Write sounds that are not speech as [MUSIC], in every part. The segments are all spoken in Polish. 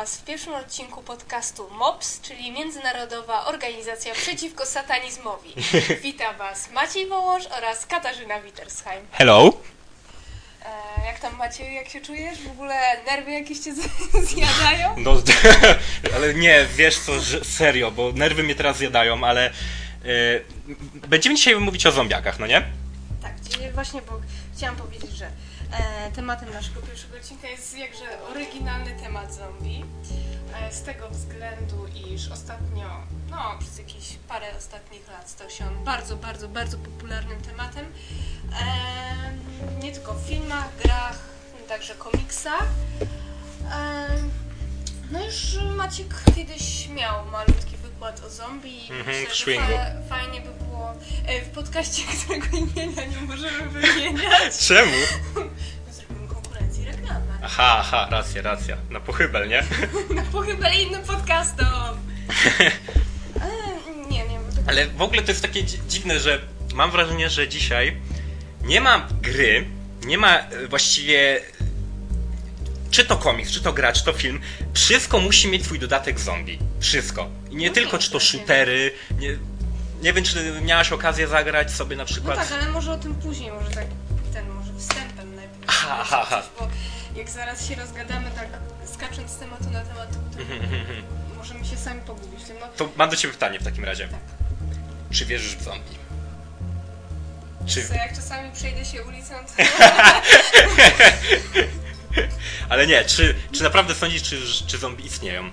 Was w pierwszym odcinku podcastu MOPS, czyli Międzynarodowa Organizacja Przeciwko Satanizmowi. [LAUGHS] Witam Was Maciej Wołosz oraz Katarzyna Wittersheim. Hello. E, jak tam Maciej, jak się czujesz? W ogóle nerwy jakieś Cię [LAUGHS] zjadają? No, [LAUGHS] ale nie, wiesz co, serio, bo nerwy mnie teraz zjadają, ale e, będziemy dzisiaj mówić o zombiakach, no nie? Tak, właśnie, bo chciałam powiedzieć, że e, tematem naszego pierwszego odcinka jest jakże oryginalny temat zombie. E, z tego względu, iż ostatnio, no przez jakieś parę ostatnich lat stał się on bardzo, bardzo, bardzo popularnym tematem. E, nie tylko w filmach, grach, także komiksach. E, no już Maciek kiedyś miał malutki wykład o zombie i Mhm, myślę, fa- fajnie by było e, w podcaście, [LAUGHS] którego imienia nie możemy wymieniać. [LAUGHS] Czemu? Zrobimy konkurencję reklamę. Aha, aha, racja, racja. Na pochybel, nie? [LAUGHS] Na pochybę innym podcastom. Ale nie, nie. Ale w ogóle to jest takie dzi- dziwne, że mam wrażenie, że dzisiaj nie ma gry, nie ma e, właściwie czy to komiks, czy to gra, czy to film, wszystko musi mieć swój dodatek zombie. Wszystko. I nie No tylko tak, czy to tak, shootery, nie, nie wiem, czy miałaś okazję zagrać sobie na No przykład... tak, ale może o tym później, może tak ten, może wstępem najpierw. Aha, aha, aha. Bo jak zaraz się rozgadamy tak skacząc z tematu na temat, to możemy się sami pogubić. No, To mam do ciebie pytanie w takim razie. Tak. Czy wierzysz w zombie? Czy... co, jak czasami przejdę się ulicą, to... [LAUGHS] [LAUGHS] Ale nie, czy, czy naprawdę sądzisz, czy, czy zombie istnieją?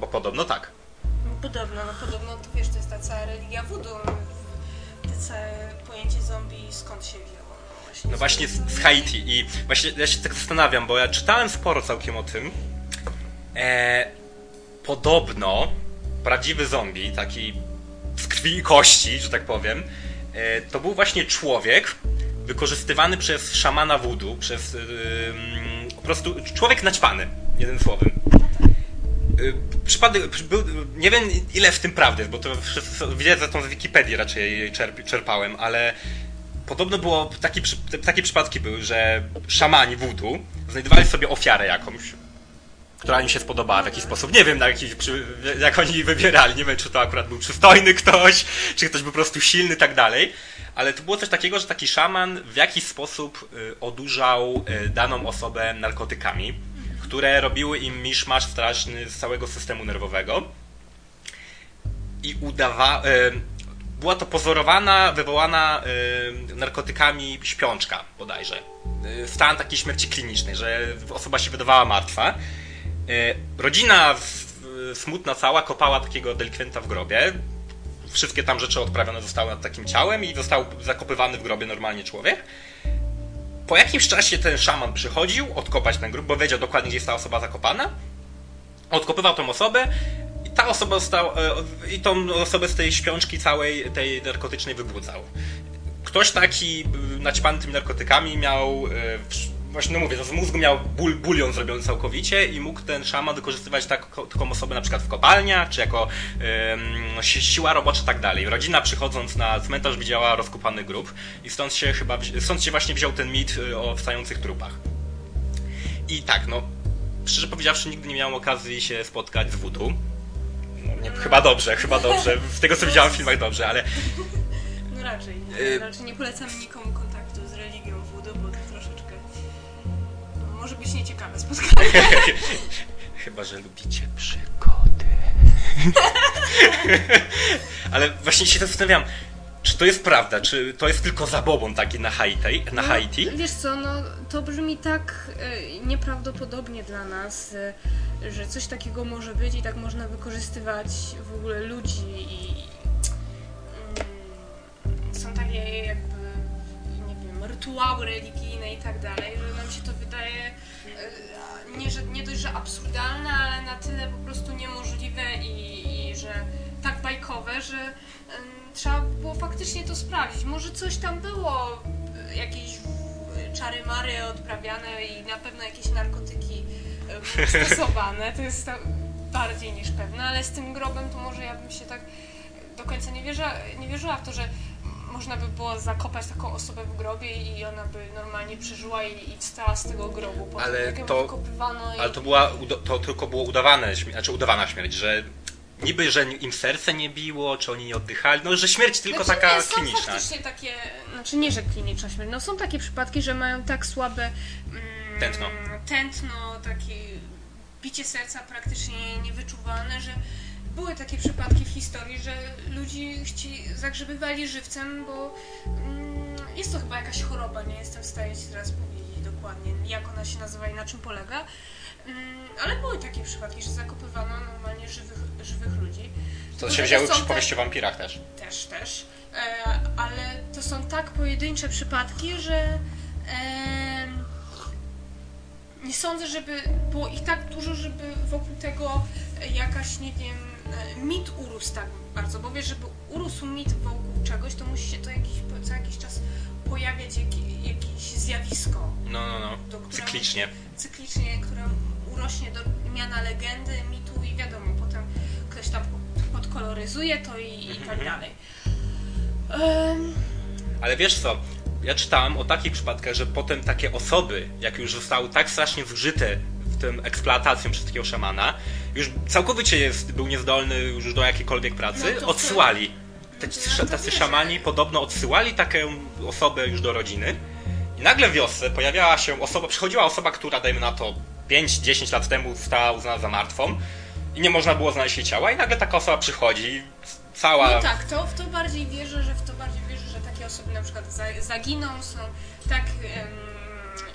Bo podobno tak. Podobno, no podobno, to wiesz, to jest ta cała religia voodoo. Te całe pojęcie zombie skąd się wzięło? No właśnie, No właśnie z, z Haiti i właśnie ja się tak zastanawiam, bo ja czytałem sporo całkiem o tym. E, podobno prawdziwy zombie, taki z krwi i kości, że tak powiem, e, to był właśnie człowiek wykorzystywany przez szamana voodoo, przez e, mm, po prostu człowiek naćpany, jednym słowem. Y, Przypadek, nie wiem ile w tym prawdy jest, bo to wiedzę tą z Wikipedii raczej czerp, czerpałem, ale podobno było, taki, przy- takie przypadki były, że szamani voodoo znajdowali sobie ofiarę jakąś, która im się spodobała w jakiś sposób. Nie wiem na jaki, jak oni wybierali, nie wiem czy to akurat był przystojny ktoś, czy ktoś był po prostu silny tak dalej. Ale to było coś takiego, że taki szaman w jakiś sposób y, odurzał y, daną osobę narkotykami, które robiły im miszmasz straszny z całego systemu nerwowego. I udawa... y, była to pozorowana, wywołana narkotykami śpiączka bodajże. Stan takiej śmierci klinicznej, że osoba się wydawała martwa. Rodzina smutna cała kopała takiego delikwenta w grobie. Wszystkie tam rzeczy odprawione zostały nad takim ciałem i został zakopywany w grobie normalnie człowiek. Po jakimś czasie ten szaman przychodził odkopać ten grób, bo wiedział dokładnie, gdzie jest ta osoba zakopana. Odkopywał tą osobę i ta osoba e, i tą osobę z tej śpiączki całej, tej narkotycznej wybudzał. Ktoś taki y, naćpany tymi narkotykami miał, e, właśnie no mówię, no z mózgu miał ból, bulion zrobiony całkowicie i mógł ten szaman wykorzystywać tak, taką osobę na przykład w kopalniach, czy jako si- siła robocza i tak dalej. Rodzina przychodząc na cmentarz widziała rozkopany grób i stąd się chyba, stąd się właśnie wziął ten mit y, o wstających trupach. I tak, no, szczerze powiedziawszy, nigdy nie miałem okazji się spotkać z voodoo. No, nie, chyba dobrze, chyba dobrze. Z tego co widziałem w filmach dobrze, ale No raczej, Y- raczej nie polecamy nikomu może być nieciekawe spotkanie. [LAUGHS] chyba, że lubicie przygody. [LAUGHS] ale właśnie się zastanawiam, czy to jest prawda, czy to jest tylko zabobon taki na Haiti? Na Haiti? No, wiesz co, no to brzmi tak e, nieprawdopodobnie dla nas, e, że coś takiego może być i tak można wykorzystywać w ogóle ludzi i mm, są takie jakby, rytuały religijne i tak dalej, że nam się to wydaje e, nie, że, nie dość, że absurdalne, ale na tyle po prostu niemożliwe i, i że tak bajkowe, że trzeba było faktycznie to sprawdzić. Może coś tam było, e, jakieś czary mary odprawiane i na pewno jakieś narkotyki e, [LAUGHS] stosowane, to jest bardziej niż pewne, ale z tym grobem to może ja bym się tak do końca nie wierzyła, nie wierzyła w to, że można by było zakopać taką osobę w grobie i ona by normalnie przeżyła i, i wstała z tego grobu. Potem Ale to- wykopywano i... Ale to była, to tylko było udawane, znaczy udawana śmierć, że niby, że im serce nie biło, czy oni nie oddychali, no że śmierć tylko Znaczy, taka nie, są kliniczna. faktycznie takie, znaczy nie, że kliniczna śmierć, no są takie przypadki, że mają tak słabe mm, Tętno. tętno, takie bicie serca praktycznie niewyczuwalne, że były takie przypadki w historii, że ludzi chci, zagrzebywali żywcem, bo mm, jest to chyba jakaś choroba, nie jestem w stanie Ci teraz powiedzieć dokładnie, jak ona się nazywa i na czym polega. Mm, ale były takie przypadki, że zakopywano normalnie żywych, żywych ludzi. To się wzięły są przy powieści o wampirach też. też, też. E, ale to są tak pojedyncze przypadki, że em, nie sądzę, żeby było ich tak dużo, żeby wokół tego jakaś, nie wiem, e, mit urósł tak bardzo. Bo wiesz, żeby urósł mit wokół czegoś, to musi się to jakiś, co jakiś czas pojawiać jak, jakieś zjawisko No, no, no. Którego- Cyklicznie. cyklicznie, które urośnie do miana legendy, mitu i wiadomo, potem ktoś tam podkoloryzuje to i, i tak Mhm. dalej. Em, Ale wiesz co, ja czytałem o takich przypadkach, że potem takie osoby, jak już zostały tak strasznie zgrzyte w tym eksploatacją przez takiego szamana, już całkowicie jest, był niezdolny już do jakiejkolwiek pracy, No odsyłali. Te, No tacy wierzę. szamani podobno odsyłali taką osobę już do rodziny i nagle w wiosce pojawiała się osoba, przychodziła osoba, która dajmy na to 5-10 lat temu została uznana za martwą i nie można było znaleźć jej ciała i nagle taka osoba przychodzi, cała... No tak, to w to bardziej wierzę, że w to bardziej wierzę, że takie osoby na przykład za, zaginą, są tak em,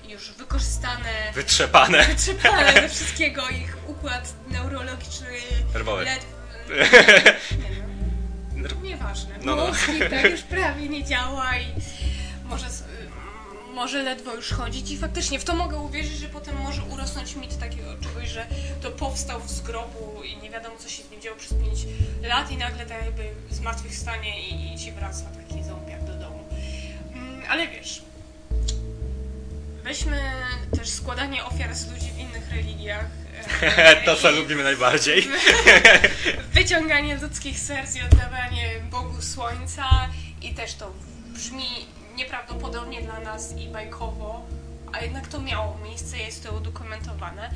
już wykorzystane, Wytrzepane. wytrzepane ze [LAUGHS] wszystkiego, ich układ neurologiczny Nerwowy. ledwo... Nie, no, nieważne. No, no. Mózg tak już prawie nie działa i może, może ledwo już chodzić i faktycznie w to mogę uwierzyć, że potem może urosnąć mit takiego czegoś, że to powstał z grobu i nie wiadomo co się z nim działo przez 5 lat i nagle tak jakby zmartwychwstanie i, i ci wraca taki zombiak do domu. Mm, Ale wiesz, weźmy też składanie ofiar z ludzi w innych religiach. e, [LAUGHS] to co lubimy najbardziej. [LAUGHS] wyciąganie ludzkich serc i oddawanie Bogu Słońca i też to brzmi nieprawdopodobnie dla nas i bajkowo, a jednak to miało miejsce, jest to udokumentowane.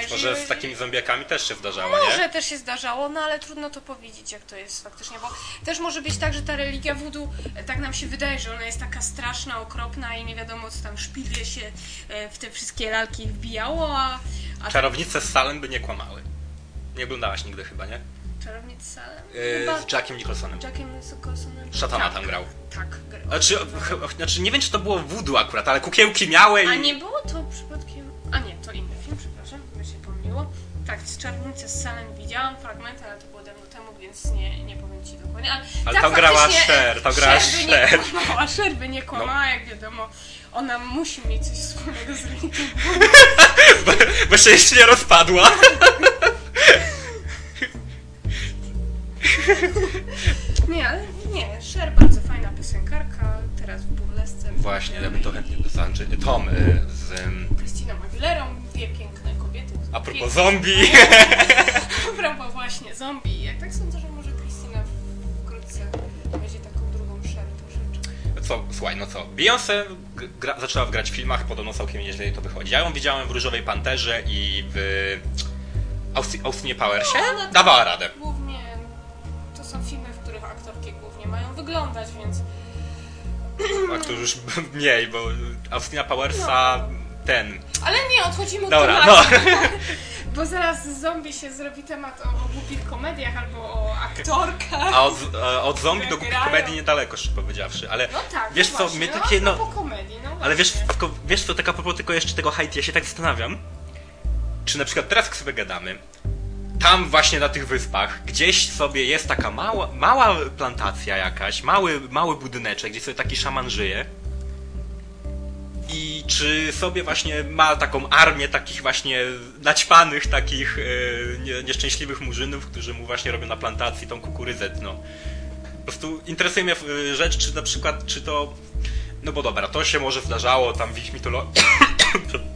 Jeżeli Może z takimi zombiakami też się zdarzało, nie? może też się zdarzało, no ale trudno to powiedzieć, jak to jest faktycznie, bo też może być tak, że ta religia voodoo, e, tak nam się wydaje, że ona jest taka straszna, okropna i nie wiadomo, co tam szpilwie się e, w te wszystkie lalki wbijało, a, a Czarownice z Salem by nie kłamały. Nie oglądałaś nigdy chyba, nie? czarownic Salem? Yy, z Jackiem Nicholsonem. Jackiem Nicholsonem? Szatana tak, tam grał. Tak, grał. Znaczy, znaczy, nie wiem czy to było voodoo akurat, ale kukiełki miały i... A nie było to przypadkiem... A nie, to inny Tak, z Czarownicy z Salem widziałam fragmenty, ale to było dawno temu, więc nie, nie powiem Ci dokładnie. Ale, Ale tak, tam grała Cher, tam grała. No. nie kłamała, Cher by nie kłamała, jak wiadomo. Ona musi mieć coś wspólnego z religią. [LAUGHS] Bo się jeszcze nie rozpadła. [LAUGHS] Nie, ale nie, Cher bardzo fajna piosenkarka, teraz w burlesce. Właśnie, ja bym to chętnie z Andrzej... Tom y, z... Krystyną Aguilerą, dwie piękne kobiety. A propos zombie. [LAUGHS] [LAUGHS] A propos właśnie zombie. Jak tak sądzę, że może Krystyna wkrótce będzie taką drugą troszeczkę. Co, słuchaj, no co, Beyoncé gra, zaczęła grać w filmach, podobno całkiem nieźle jej to wychodzi. Ja ją widziałem w Różowej Panterze i w Austi- Austinie Powersie. No, no Dawała radę. Głównie to są filmy, w których aktorki głównie mają wyglądać, więc A to już [LAUGHS] mniej, bo Austina Powersa ten... Ale nie, odchodzimy od Dobra, tematu. [LAUGHS] Bo zaraz z zombie się zrobi temat o, o głupich komediach albo o aktorkach. A od, e, od zombie do Grają. komedii niedaleko, szczerze powiedziawszy, ale... No tak, Wiesz no co, właśnie, mnie no, takie, no- Po komedii, no Ale wiesz, tylko, wiesz co, taka propos tylko jeszcze tego Haiti, ja się tak zastanawiam, czy na przykład teraz jak sobie gadamy, tam właśnie na tych wyspach, gdzieś sobie jest taka mała, mała plantacja jakaś, mały, mały budyneczek, gdzie sobie taki szaman żyje. I czy sobie właśnie ma taką armię takich właśnie naćpanych, takich e, nie, nieszczęśliwych murzynów, którzy mu właśnie robią na plantacji tą kukurydzę no. Po prostu interesuje mnie e, rzecz, czy na przykład, czy to... No bo dobra, to się może zdarzało tam w ich mitologii... [COUGHS]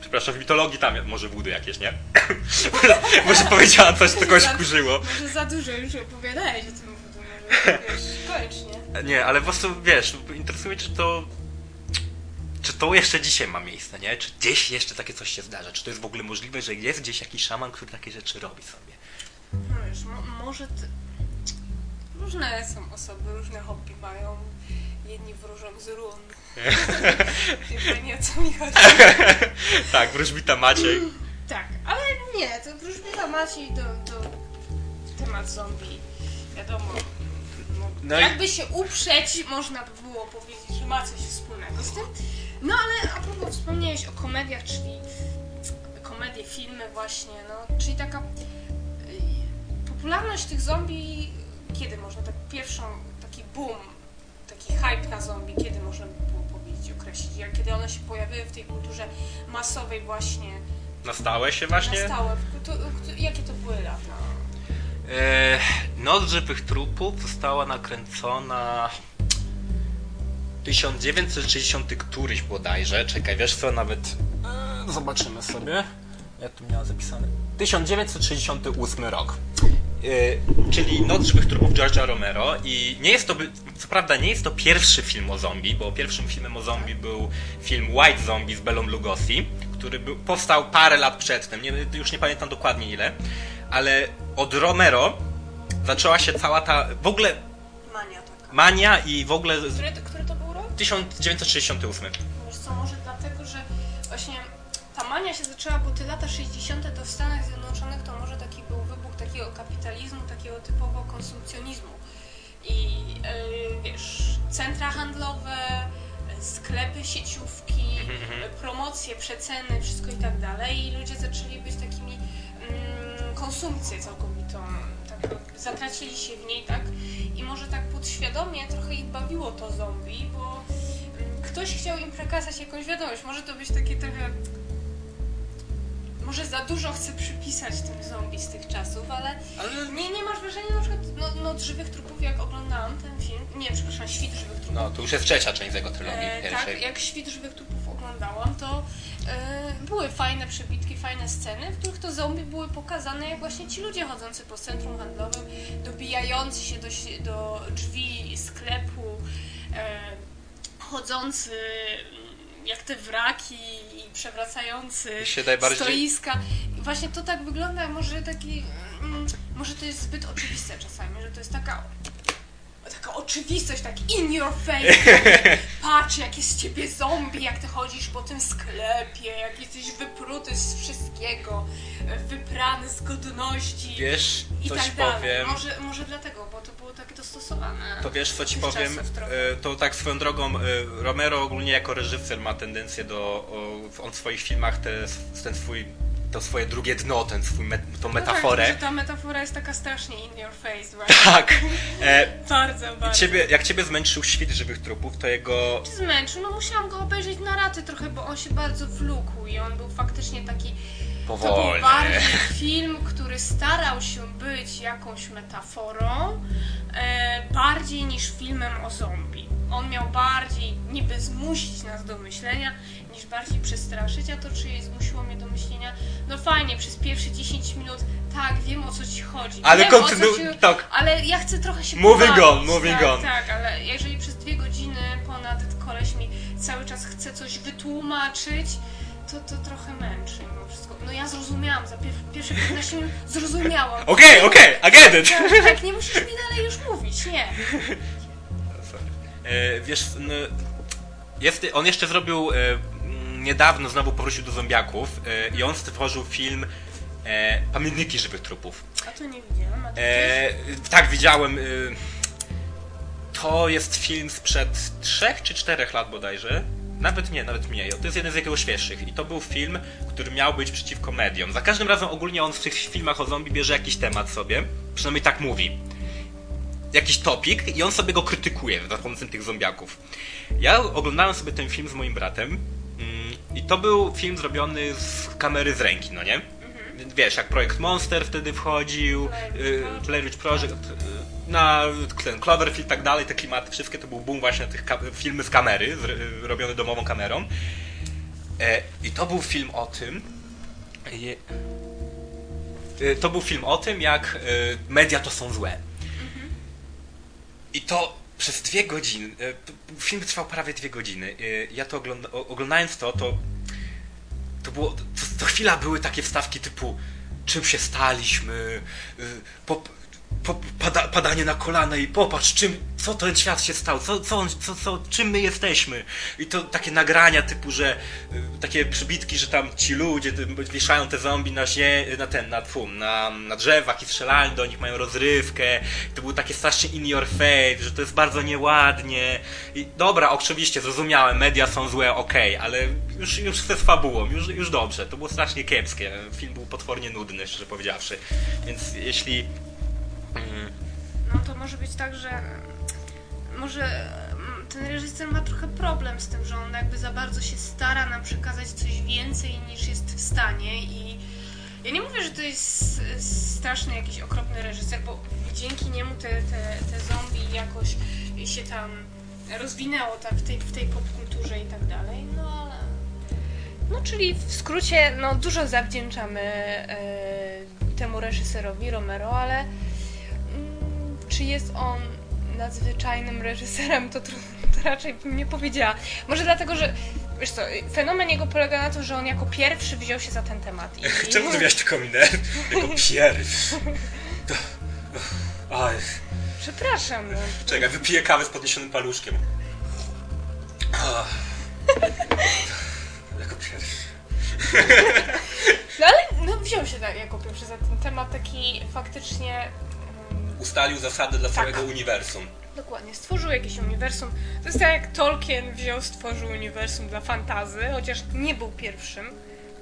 Przepraszam, w mitologii tam może budy jakieś, nie? [COUGHS] może powiedziałam coś, co kogoś wkurzyło. Może za dużo już opowiadałeś o tym, bo to może wiesz, koniecznie. Nie, ale po prostu wiesz, interesuje mnie, czy to. Czy to jeszcze dzisiaj ma miejsce, nie? Czy gdzieś jeszcze takie coś się zdarza? Czy to jest w ogóle możliwe, że jest gdzieś jakiś szaman, który takie rzeczy robi sobie? No wiesz, mo- może ty... różne są osoby, różne hobby mają. Jedni wróżą z run. [LAUGHS] Pani o co mi chodzi? [LAUGHS] tak, wróżbita Maciej. Tak, ale nie, to wróżbita Maciej do, do temat zombie. Wiadomo. No, No i- jakby się uprzeć, można by było powiedzieć, że ma coś wspólnego z tym. No ale a propos wspomniałeś o komediach, czyli komedie, filmy właśnie, no, czyli taka y, popularność tych zombie, kiedy można tak pierwszą, taki boom, taki hype na zombie, kiedy można by było powiedzieć, określić, jak kiedy one się pojawiły w tej kulturze masowej właśnie, Na stałe się właśnie? na stałe, to, to, jakie to były lata? E, Noc żywych trupów została nakręcona 1960 któryś bodajże. Czekaj, wiesz co, nawet e, zobaczymy sobie. Ja tu miałem zapisane. 1968 rok. E, czyli Noc żywych trupów George'a Romero i nie jest to, co prawda nie jest to pierwszy film o zombie, bo pierwszym filmem o zombie był film White Zombie z Belą Lugosi, który był, powstał parę lat przedtem, nie, już nie pamiętam dokładnie ile, ale od Romero zaczęła się cała ta, w ogóle Mania taka. mania i w ogóle Który, który to był rok? 1968. Wiesz co, może dlatego, że właśnie ta mania się zaczęła, bo te lata 60. to w Stanach Zjednoczonych to może taki był wybuch takiego kapitalizmu, takiego typowo konsumpcjonizmu. I yy, wiesz, centra handlowe, sklepy, sieciówki, yy, promocje, przeceny, wszystko i tak dalej. I ludzie zaczęli być takimi mm, konsumpcję całkowitą. Tak, zatracili się w niej, tak? I może tak podświadomie trochę ich bawiło to zombie, bo mm, ktoś chciał im przekazać jakąś wiadomość. Może to być takie trochę. Może za dużo chcę przypisać tym zombie z tych czasów, ale Ale nie, nie masz wrażenia na przykład no, Noc Żywych Trupów, jak oglądałam ten film, nie, przepraszam, Świt Żywych Trupów. no, to już jest trzecia część tego trylogii E, pierwszej. tak, jak Świt Żywych Trupów oglądałam, to były fajne przebitki, fajne sceny, w których to zombie były pokazane jak właśnie ci ludzie chodzący po centrum handlowym, dobijający się do, do drzwi sklepu, e, chodzący mm, jak te wraki i przewracający Mi się najbardziej- stoiska. I właśnie to tak wygląda, może taki, mm, może to jest zbyt oczywiste czasami, że to jest taka taka oczywistość, tak in your face, tak, [LAUGHS] patrz jak jest z ciebie zombie, jak ty chodzisz po tym sklepie, jak jesteś wypruty z wszystkiego, wyprany z godności Wiesz, i coś tak dalej. powiem. Może, może dlatego, bo to było tak dostosowane. To wiesz co ci powiem. E, to tak swoją drogą, e, Romero ogólnie jako reżyser ma tendencję do, on w swoich filmach te, ten swój, to swoje drugie dno, ten swój, met, tą No metaforę. tak, że ta metafora jest taka strasznie in your face właśnie. [LAUGHS] Tak. E, Bardzo, bardzo. ciebie, jak ciebie zmęczył świt żywych trupów, to jego. Zmęczył, no musiałam go obejrzeć na raty trochę, bo on się bardzo wlókł i on był faktycznie taki To był Powolny. bardziej film, który starał się być jakąś metaforą, e, bardziej niż filmem o zombie. On miał bardziej niby zmusić nas do myślenia, niż bardziej przestraszyć, a to czy zmusiło mnie do myślenia, no fajnie, przez pierwsze 10 minut, tak, wiem o co ci chodzi. Ale wiem, kontynu- ci- tak. Ale ja chcę trochę się Moving pobawić, on, moving tak, on. Tak, ale jeżeli przez dwie godziny ponad koleś mi cały czas chce coś wytłumaczyć, to, to trochę męczy mimo wszystko. No ja zrozumiałam, za pier pierwsze 15 minut zrozumiałam. Okej, okej, I get it! Tak, tak, nie musisz mi dalej już mówić, nie. E, wiesz, no, jest, on jeszcze zrobił e, niedawno, znowu powrócił do zombiaków e, i on stworzył film Pamiętniki żywych trupów. A to nie widziałam, a to E, tak, widziałem. To jest film sprzed trzech czy czterech lat bodajże. Nawet nie, nawet mniej. To jest jeden z jego świeższych. I to był film, który miał być przeciwko mediom. Za każdym razem ogólnie on w tych filmach o zombie bierze jakiś temat sobie. Przynajmniej tak mówi. Jakiś topik i on sobie go krytykuje za pomocą tych zombiaków. Ja oglądałem sobie ten film z moim bratem mm, i to był film zrobiony z kamery z ręki, no nie? Wiesz, jak projekt Monster wtedy wchodził, Blair Witch y, Blair Witch Project, y, na ten Cloverfield i tak dalej, te klimaty, wszystkie to był boom właśnie na tych filmy z kamery, y, robione domową kamerą. E, I to był film o tym, to był film o tym, jak media to są złe. I to przez dwie godziny, e, film trwał prawie dwie godziny. E, Ja to ogląda, oglądając to, to to było, to, chwila były takie wstawki typu czym się staliśmy, y, po, po, pada, padanie na kolana i popatrz, czym, co ten świat się stał, co, co, on- co, co, czym my jesteśmy. I to takie nagrania typu, że y, takie przybitki, że tam ci ludzie wieszają te zombie na, zie, na ten, na, tfu, na, na drzewach i strzelają do nich, mają rozrywkę. I to było takie strasznie in your face, że to jest bardzo nieładnie. I dobra, oczywiście, zrozumiałem, media są złe, okej, ale już, już ze fabułą, już, już dobrze. To było strasznie kiepskie. Film był potwornie nudny, szczerze powiedziawszy. Więc jeśli... Mm, No to może być tak, że może mm, ten reżyser ma trochę problem z tym, że on jakby za bardzo się stara nam przekazać coś więcej niż jest w stanie i ja nie mówię, że to jest straszny jakiś okropny reżyser, bo dzięki niemu te, te, te zombie jakoś się tam rozwinęło tak w tej, w tej popkulturze i tak dalej, no ale... No czyli w skrócie, no dużo zawdzięczamy e, temu reżyserowi Romero, ale mm, czy jest on nadzwyczajnym reżyserem, to, [LAUGHS] to raczej bym nie powiedziała. Może dlatego, że wiesz co, fenomen jego polega na tym, że on jako pierwszy wziął się za ten temat. I, [LAUGHS] Czemu ty miałeś minę? Jako [LAUGHS] pierwszy. Aj, Przepraszam, no. czekaj, wypiję kawę z podniesionym paluszkiem. Jako pierwszy. No ale no, wziął się tak, jako pierwszy za ten temat taki faktycznie... Ustalił zasady dla całego uniwersum. Dokładnie, stworzył jakieś uniwersum. To jest tak jak Tolkien wziął, stworzył uniwersum dla fantazy, chociaż nie był pierwszym,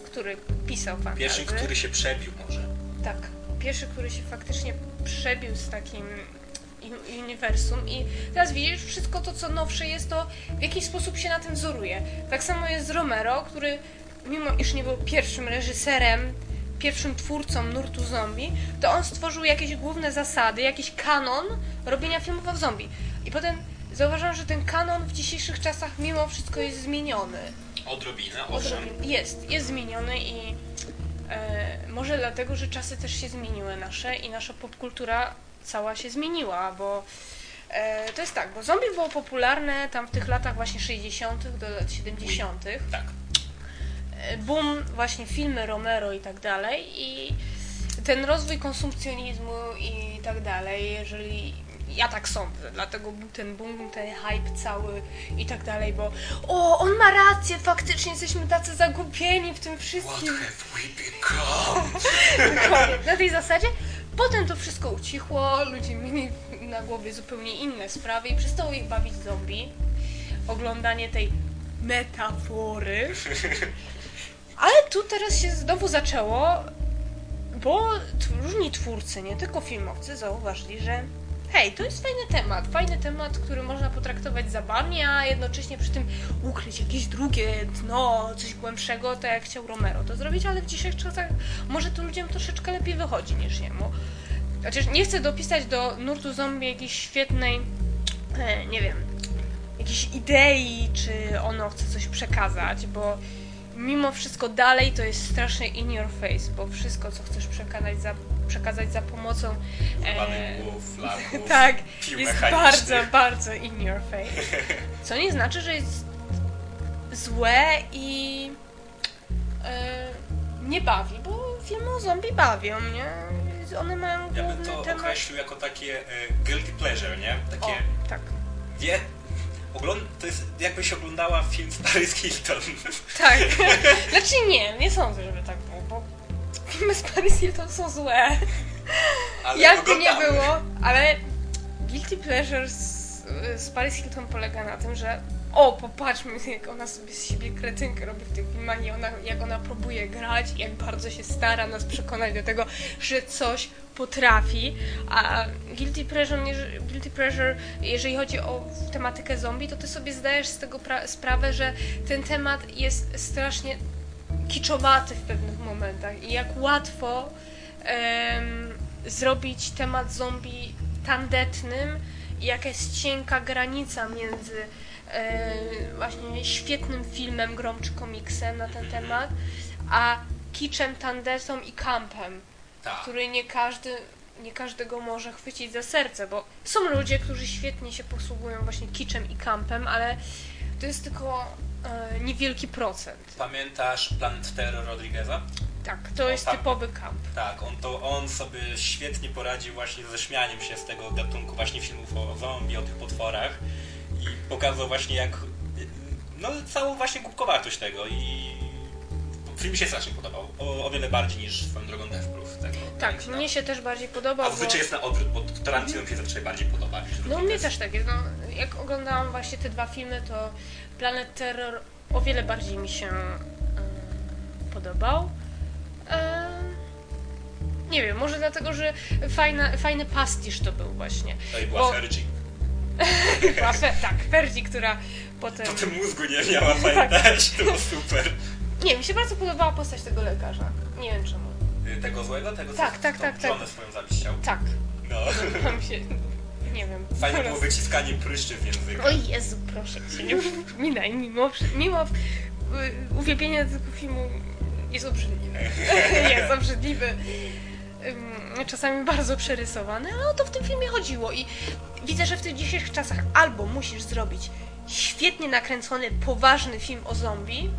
który pisał fantazy. Pierwszy, który się przebił może. Tak, pierwszy, który się faktycznie przebił z takim uniwersum i teraz widzisz, wszystko to, co nowsze jest, to w jakiś sposób się na tym wzoruje. Tak samo jest z Romero, który mimo iż nie był pierwszym reżyserem, pierwszym twórcą nurtu zombie, to on stworzył jakieś główne zasady, jakiś kanon robienia filmów o zombie. I potem zauważam, że ten kanon w dzisiejszych czasach mimo wszystko jest zmieniony. Odrobinę, owszem. Odrobin- Jest, jest zmieniony i e, może dlatego, że czasy też się zmieniły nasze i nasza popkultura cała się zmieniła, bo e, to jest tak, bo zombie było popularne tam w tych latach właśnie 60. do lat 70. Tak. Boom, właśnie filmy Romero i tak dalej i ten rozwój konsumpcjonizmu i tak dalej, jeżeli ja tak sądzę, dlatego był ten boom, ten hype cały i tak dalej, bo o, on ma rację, faktycznie jesteśmy tacy zagubieni w tym What wszystkim. have we become? Na tej zasadzie. Potem to wszystko ucichło, ludzie mieli na głowie zupełnie inne sprawy i przestało ich bawić zombie. Oglądanie tej metafory. [LAUGHS] Ale tu teraz się znowu zaczęło, bo różni twórcy, nie tylko filmowcy, zauważyli, że hej, to jest fajny temat, fajny temat, który można potraktować zabawnie, a jednocześnie przy tym ukryć jakieś drugie dno, coś głębszego, tak jak chciał Romero to zrobić, ale w dzisiejszych czasach może to ludziom troszeczkę lepiej wychodzi niż jemu. Chociaż nie chcę dopisać do nurtu zombie jakiejś świetnej, e, nie wiem, jakiejś idei, czy ono chce coś przekazać, bo mimo wszystko dalej to jest strasznie in your face, bo wszystko, co chcesz przekazać za, przekazać za pomocą Urwanych głów, [LAUGHS] tak, jest bardzo, bardzo in your face. [LAUGHS] Co nie znaczy, że jest złe i e, nie bawi, bo filmy o zombie bawią, nie? One mają Ja bym to temat. określił jako takie e, guilty pleasure, nie? O, Takie, tak. wie, ogląd, to jest jakbyś oglądała film z Paris Hilton. [LAUGHS] Tak. Znaczy nie, nie sądzę, żeby tak było, bo filmy z Paris Hilton są złe. Ale Jakby nie było, ale Guilty Pleasure z, z Paris Hilton polega na tym, że o, popatrzmy, jak ona sobie z siebie kretynkę robi w tych filmach i ona, jak ona próbuje grać, jak bardzo się stara nas przekonać do tego, że coś potrafi, a Guilty Pleasure, Guilty Pleasure jeżeli chodzi o tematykę zombie, to ty sobie zdajesz z tego pra- sprawę, że ten temat jest strasznie kiczowaty w pewnych momentach i jak łatwo zrobić temat zombie tandetnym jaka jest cienka granica między właśnie świetnym filmem, grą czy komiksem na ten temat, a kiczem, tandetą i kampem, Tak. który nie każdy nie każdego może chwycić za serce, bo są ludzie, którzy świetnie się posługują właśnie kiczem i kampem, ale to jest tylko e, niewielki procent. Pamiętasz Planet Terror Rodrigueza? Tak, to jest tak. typowy kamp. Tak, on to on sobie świetnie poradził właśnie ze śmianiem się z tego gatunku właśnie filmów o zombie, o tych potworach pokazał właśnie jak no całą właśnie głupkowatość tego i film się strasznie podobał. O, o wiele bardziej niż swoją drogą Death Proof tego. Tak, mnie się też bardziej podobał. A bo- zazwyczaj jest na odwrót, bo Tarantino mi się zazwyczaj bardziej podoba No mnie też tak jest. No, jak oglądałam właśnie te dwa filmy, to Planet Terror o wiele bardziej mi się em, podobał. Nie wiem, może dlatego, że fajna, fajny pastisz to był właśnie. To i była bo- Fergie. [LAUGHS] Była fe, tak, Fergie, która potem... Potem mózgu nie miała [LAUGHS] pamiętać, to było super. Nie, mi się bardzo podobała postać tego lekarza. Nie wiem czemu. Y, Tego złego? Tego co Tak, tak, tak, tak. swoją zabić chciał. Tak, No. [LAUGHS] mam się... Nie wiem. Fajne było wyciskanie pryszczy w języku. Oj Jezu, proszę cię, nie przypominaj, mimo, mimo y, uwielbienia tego filmu jest obrzydliwy. jest obrzydliwy. Czasami bardzo przerysowany, ale o to w tym filmie chodziło i widzę, że w tych dzisiejszych czasach albo musisz zrobić świetnie nakręcony, poważny film o zombie,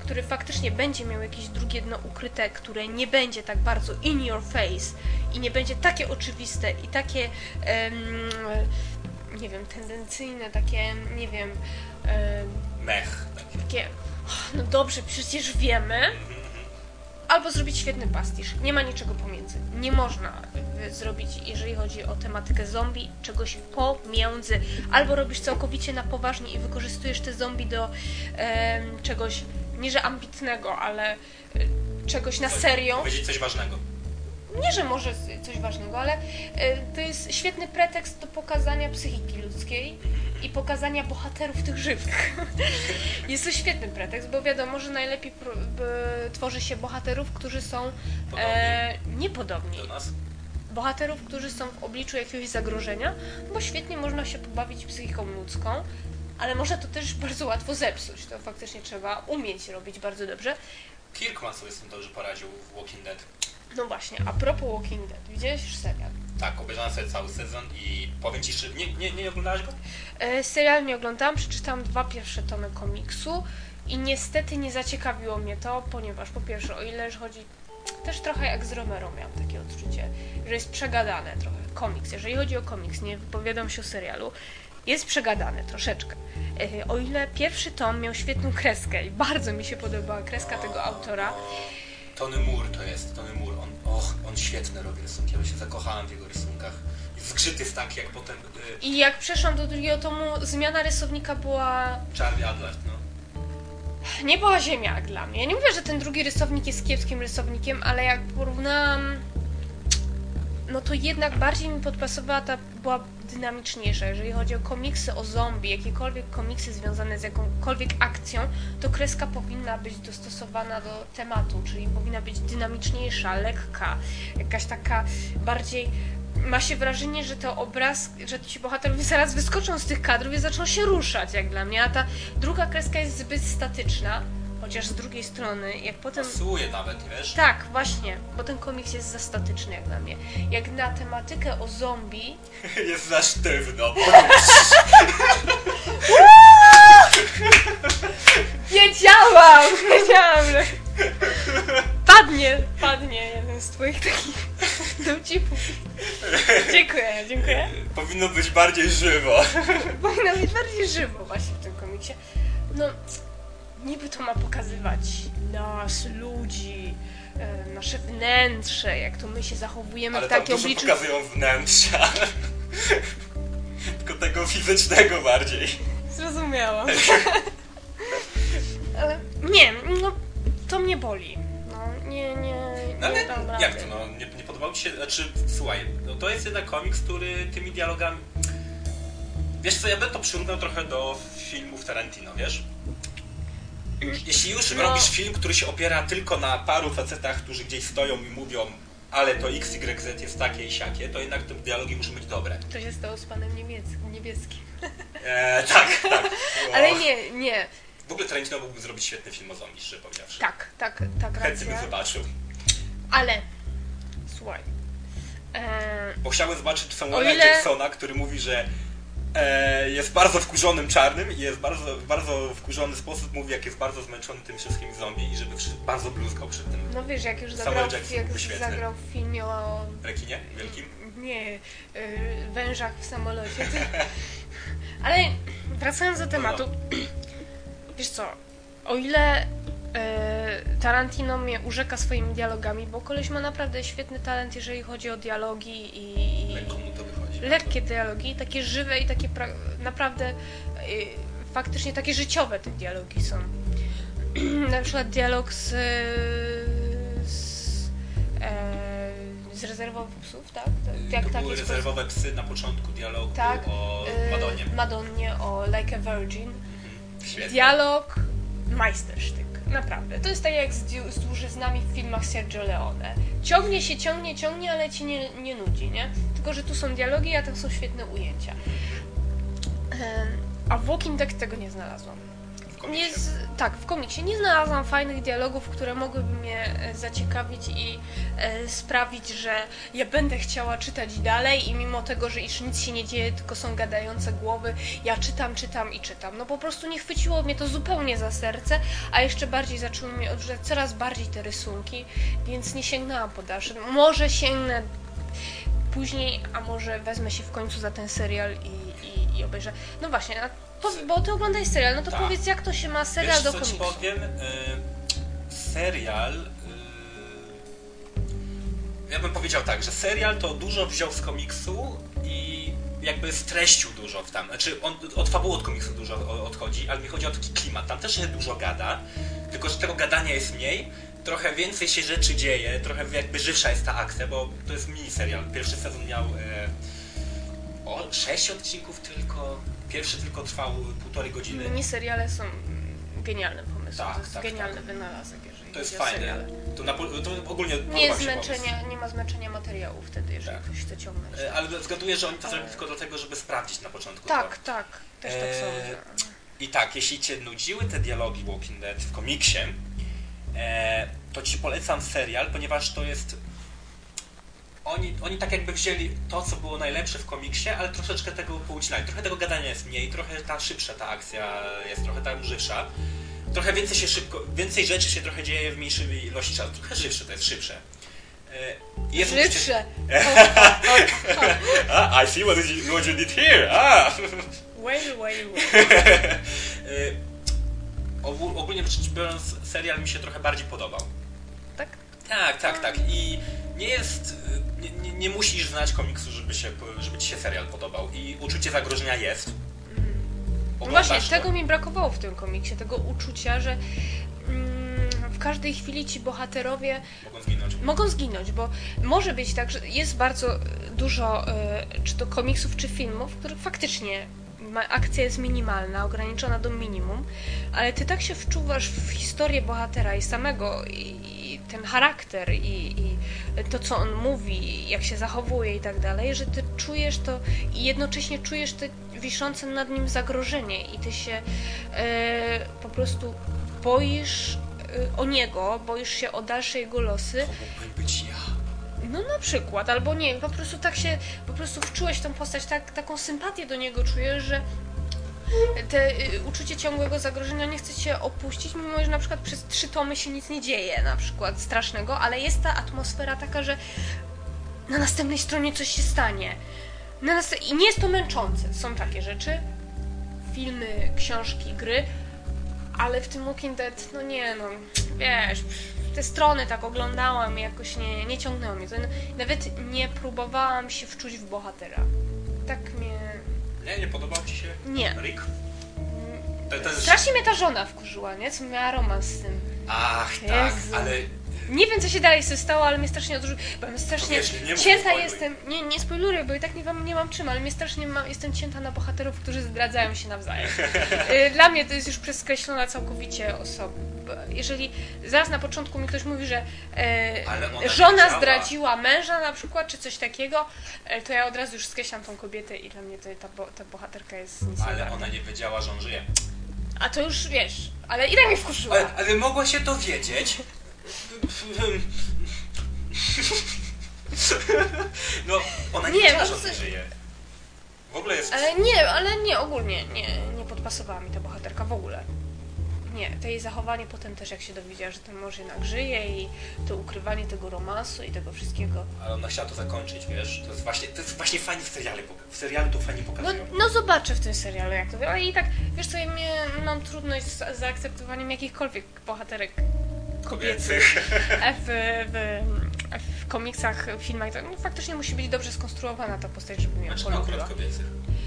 który faktycznie będzie miał jakieś drugie dno ukryte, które nie będzie tak bardzo in your face i nie będzie takie oczywiste i takie em, nie wiem, tendencyjne, takie, nie wiem, em, Mech. Taki. takie "Och, no dobrze, przecież wiemy. Albo zrobić świetny pastisz. Nie ma niczego pomiędzy. Nie można y, zrobić, jeżeli chodzi o tematykę zombie, czegoś pomiędzy. Albo robisz całkowicie na poważnie i wykorzystujesz te zombie do em, czegoś, nie że ambitnego, ale y, czegoś na serio. Powiedzieć coś ważnego. Nie, że może coś ważnego, ale y, to jest świetny pretekst do pokazania psychiki ludzkiej i pokazania bohaterów tych żywych. [LAUGHS] jest to świetny pretekst, bo wiadomo, że najlepiej tworzy się bohaterów, którzy są e, niepodobni. Do nas. Bohaterów, którzy są w obliczu jakiegoś zagrożenia, bo świetnie można się pobawić psychiką ludzką, ale można to też [LAUGHS] bardzo łatwo zepsuć. To faktycznie trzeba umieć robić bardzo dobrze. Kirkman sobie z tym dobrze poradził w Walking Dead. No właśnie, a propos Walking Dead, widziałeś już serial? Tak, obejrzałem sobie cały sezon i powiem ci, że nie, nie, nie oglądałeś go? E, Serial nie oglądałam, przeczytałam dwa pierwsze tomy komiksu i niestety nie zaciekawiło mnie to, ponieważ po pierwsze, o ile chodzi też trochę jak z Romero miałam takie odczucie, że jest przegadane trochę komiks. Jeżeli chodzi o komiks, nie wypowiadam się o serialu, jest przegadane troszeczkę. E, O ile pierwszy tom miał świetną kreskę i bardzo mi się podobała kreska tego autora, Tony Moore to jest, Tony Moore. On, och, on świetne robi rysunki. Ja się zakochałem w jego rysunkach. Zgrzyt jest taki, jak potem y, i jak przeszłam do drugiego tomu, zmiana rysownika była Charlie Adler, no. nie była ziemia jak dla mnie. Ja nie mówię, że ten drugi rysownik jest kiepskim rysownikiem, ale jak porównałam, no to jednak bardziej mi podpasowała ta, była dynamiczniejsza. Jeżeli chodzi o komiksy o zombie, jakiekolwiek komiksy związane z jakąkolwiek akcją, to kreska powinna być dostosowana do tematu, czyli powinna być dynamiczniejsza, lekka, jakaś taka bardziej ma się wrażenie, że to obraz, że ci bohaterowie zaraz wyskoczą z tych kadrów i zaczną się ruszać, jak dla mnie, a ta druga kreska jest zbyt statyczna, chociaż z drugiej strony, jak potem... Pasuje nawet, wiesz? Tak, właśnie, bo ten komiks jest za statyczny jak dla mnie. Jak na tematykę o zombie, [LAUGHS] Jest za sztywno. wiedziałam, [LAUGHS] wiedziałam, że padnie, padnie jeden z twoich takich [LAUGHS] dowcipów. Dziękuję, dziękuję. Powinno być bardziej żywo. Powinno być bardziej żywo właśnie w tym komiksie. No, niby to ma pokazywać nas, ludzi, e, nasze wnętrze, jak to my się zachowujemy Ale w dużo obliczu. pokazują wnętrza. Tylko tego fizycznego bardziej. Zrozumiałam. Ale [LAUGHS] nie, no to mnie boli. No, nie, nie, No ale nie jak to, no? Nie, nie podobał ci się? Znaczy, słuchaj, no to jest jednak komiks, który tymi dialogami... Wiesz co, ja bym to przyrównał trochę do filmów Tarantino, wiesz? Jeśli już No. robisz film, który się opiera tylko na paru facetach, którzy gdzieś stoją i mówią ale to XYZ jest takie i siakie, to jednak te dialogi muszą być dobre. To się stało z panem niemieckim, niebieskim. Eee, tak, tak. [LAUGHS] Ale nie, nie. W ogóle Tarantino mógłby zrobić świetny film o zombie, szczerze powiedziawszy. Tak, tak, tak, Chętnie bym zobaczył. Ale Słuchaj. E, Bo chciałbym zobaczyć Samuela ile- Jacksona, który mówi, że jest bardzo wkurzonym czarnym i jest bardzo, bardzo wkurzony sposób mówi, jak jest bardzo zmęczony tym wszystkim zombie i żeby bardzo bluzgał przed tym no wiesz, jak już zagrał, Jackson jak zagrał w filmie o rekinie wielkim. nie, y, wężach w samolocie. [LAUGHS] Ale wracając do tematu, [CLEARS THROAT] wiesz co, o ile y, Tarantino mnie urzeka swoimi dialogami, bo koleś ma naprawdę świetny talent, jeżeli chodzi o dialogi i... Lekko mu to wychodzi. Lekkie dialogi, takie żywe i takie pra- naprawdę y, faktycznie takie życiowe te dialogi są. [CLEARS THROAT] Na przykład dialog z, z, e, z rezerwą psów, tak? To- Jak to tak były rezerwowe psy na początku dialogu Tak, o e, Madonie. Madonnie, o Like a Virgin. Świetnie. Dialog majstersztyk, naprawdę. To jest tak jak z, z dłużyznami w filmach Sergio Leone. Ciągnie się, ciągnie, ciągnie, ale ci nie, nie nudzi, nie? Tylko, że tu są dialogi, a tam są świetne ujęcia. A w Walking Dead tego nie znalazłam. W. Nie z, tak, w komiksie nie znalazłam fajnych dialogów, które mogłyby mnie e, zaciekawić i e, sprawić, że ja będę chciała czytać dalej i mimo tego, że iż nic się nie dzieje, tylko są gadające głowy, ja czytam, czytam i czytam. No po prostu nie chwyciło mnie to zupełnie za serce, a jeszcze bardziej zaczęły mnie odrzucać coraz bardziej te rysunki, więc nie sięgnęłam po dalsze. Może sięgnę później, a może wezmę się w końcu za ten serial i, i, i obejrzę. No właśnie, a po, bo ty oglądaj serial, no to Tak. powiedz jak to się ma serial Wiesz, do co ci komiksu. powiem? Y, serial... Y, ja bym powiedział tak, że serial to dużo wziął z komiksu i jakby streścił dużo w tam. Znaczy, on od fabuły od komiksu dużo odchodzi, ale mi chodzi o taki klimat. Tam też się dużo gada, tylko że tego gadania jest mniej, trochę więcej się rzeczy dzieje, trochę jakby żywsza jest ta akcja, bo to jest mini serial. Pierwszy sezon miał e, o, 6 odcinków tylko. Pierwszy tylko trwał półtorej godziny. Mini seriale są genialnym pomysłem, Tak, to jest tak, genialny tak. wynalazek, jeżeli To jest fajne. To, na, to ogólnie Nie, jest się pomysł. zmęczenia, nie ma zmęczenia materiału wtedy, jeżeli Tak. ktoś chce ciągnąć. E, Ale zgaduję, że oni to zrobili tylko dlatego, żeby sprawdzić na początku. Tak, To. tak, też tak Eee, sądzę. I tak, jeśli cię nudziły te dialogi Walking Dead w komiksie, e, to ci polecam serial, ponieważ to jest... Oni, oni tak jakby wzięli to, co było najlepsze w komiksie, ale troszeczkę tego poucinali. Trochę tego gadania jest mniej, trochę ta szybsza ta akcja jest, trochę ta żywsza. Trochę więcej się szybko, więcej rzeczy się trochę dzieje w mniejszej ilości czasu. Trochę żywsze to jest szybsze. E, jest Żywsze! [LAUGHS] Ah, I see what you, what you did here. Ah. Wait, wait, wait. [LAUGHS] Y, ogó- ogólnie rzecz biorąc, serial mi się trochę bardziej podobał. Tak? Tak, tak, tak. I nie jest. y, Nie, nie, musisz znać komiksu, żeby, się, żeby ci się serial podobał. I uczucie zagrożenia jest. No Oglądasz właśnie, to. tego mi brakowało w tym komiksie, tego uczucia, że mm, w każdej chwili ci bohaterowie Mogą zginąć. mogą zginąć, bo może być tak, że jest bardzo dużo e, czy to komiksów, czy filmów, w których faktycznie akcja jest minimalna, ograniczona do minimum, ale ty tak się wczuwasz w historię bohatera i samego, i, i ten charakter, i, i to, co on mówi, jak się zachowuje i tak dalej, że ty czujesz to i jednocześnie czujesz te wiszące nad nim zagrożenie i ty się e, po prostu boisz e, o niego, boisz się o dalsze jego losy, To być ja. No na przykład, albo nie, po prostu tak się, po prostu wczułeś tą postać, tak, taką sympatię do niego czujesz, że te y, uczucie ciągłego zagrożenia nie chce cię opuścić, mimo że na przykład przez trzy tomy się nic nie dzieje, na przykład strasznego, ale jest ta atmosfera taka, że na następnej stronie coś się stanie. Na nast- I nie jest to męczące. Są takie rzeczy, filmy, książki, gry, ale w tym Walking Dead, no nie no, wiesz, te strony tak oglądałam i jakoś nie, nie ciągnęło mnie. To Nawet nie próbowałam się wczuć w bohatera. Tak mnie... Nie, nie podobał ci się Nie. Rick? To jest... Strasznie mnie ta żona wkurzyła, nie? Co miała romans z tym. Ach, tak, Jezu. ale Nie wiem, co się dalej stało, ale mnie strasznie odrzuciło. Ja strasznie wiesz, nie mów, cięta jestem. Nie, nie spoiluję, bo i tak nie, wam, nie mam czym, ale mnie strasznie ma, jestem cięta na bohaterów, którzy zdradzają się nawzajem. [LAUGHS] Y, Dla mnie to jest już przeskreślona całkowicie osoba. Jeżeli zaraz na początku mi ktoś mówi, że e, Ale ona żona wiedziała. zdradziła męża na przykład, czy coś takiego, e, to ja od razu już skreślam tą kobietę i dla mnie to, ta, bo, ta bohaterka jest nic nie ale warta. ona nie wiedziała, że on żyje. A to już wiesz, ale i tak mnie wkurzyła. Ale, ale mogła się to wiedzieć. No, ona nie Nie, po że on prostu- żyje. W ogóle jest... Ale nie, ale nie, ogólnie nie, nie podpasowała mi ta bohaterka w ogóle. Nie, to jej zachowanie potem też jak się dowiedziała, że ten mąż jednak żyje i to ukrywanie tego romansu i tego wszystkiego. Ale ona chciała to zakończyć, wiesz? To jest właśnie, to jest właśnie fajnie w serialu, w serialu to fajnie No, pokazują. no zobaczę w tym serialu jak to ale i tak, wiesz co, ja mnie, mam trudność z zaakceptowaniem jakichkolwiek bohaterek kobiecych [LAUGHS] w, w, w komiksach, filmach. To, no, faktycznie musi być dobrze skonstruowana ta postać, żeby mnie no polubiła. akurat kobiecych.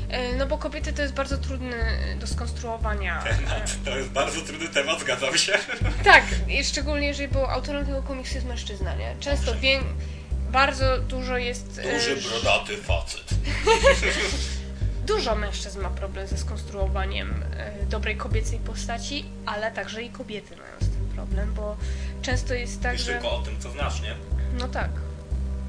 E, No bo kobiety to jest bardzo trudne do skonstruowania. Temat, to jest bardzo trudny temat, zgadzam się. [LAUGHS] Tak, szczególnie jeżeli był autorem tego komiksu jest mężczyzna, nie? Często wię... bardzo dużo jest... e, Duży, brodaty facet. [LAUGHS] Dużo mężczyzn ma problem ze skonstruowaniem e, dobrej kobiecej postaci, ale także i kobiety mają z tym problem, bo często jest tak, Wiesz że... tylko o tym, co znasz, nie? No tak.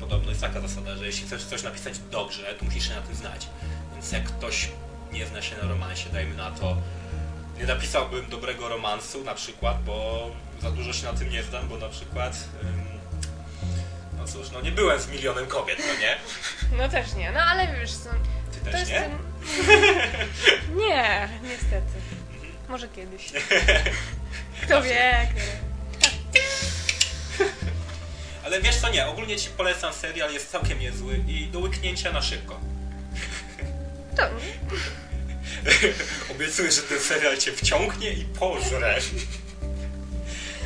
Podobno jest taka zasada, że jeśli chcesz coś napisać dobrze, to musisz się na tym znać. Więc jak ktoś nie zna się na romansie, dajmy na to, nie napisałbym dobrego romansu na przykład, bo za dużo się na tym nie znam, bo na przykład, ym, no cóż, no nie byłem z milionem kobiet, no nie? [LAUGHS] No też nie, no ale wiesz co, Ty to też nie? ten... [LAUGHS] Nie, niestety. Może kiedyś. [LAUGHS] Kto wie, kto [LAUGHS] wie. Ale wiesz co, nie, ogólnie ci polecam serial, jest całkiem niezły i do łyknięcia na szybko. To, [LAUGHS] Obiecuję, że ten serial cię wciągnie i pożre.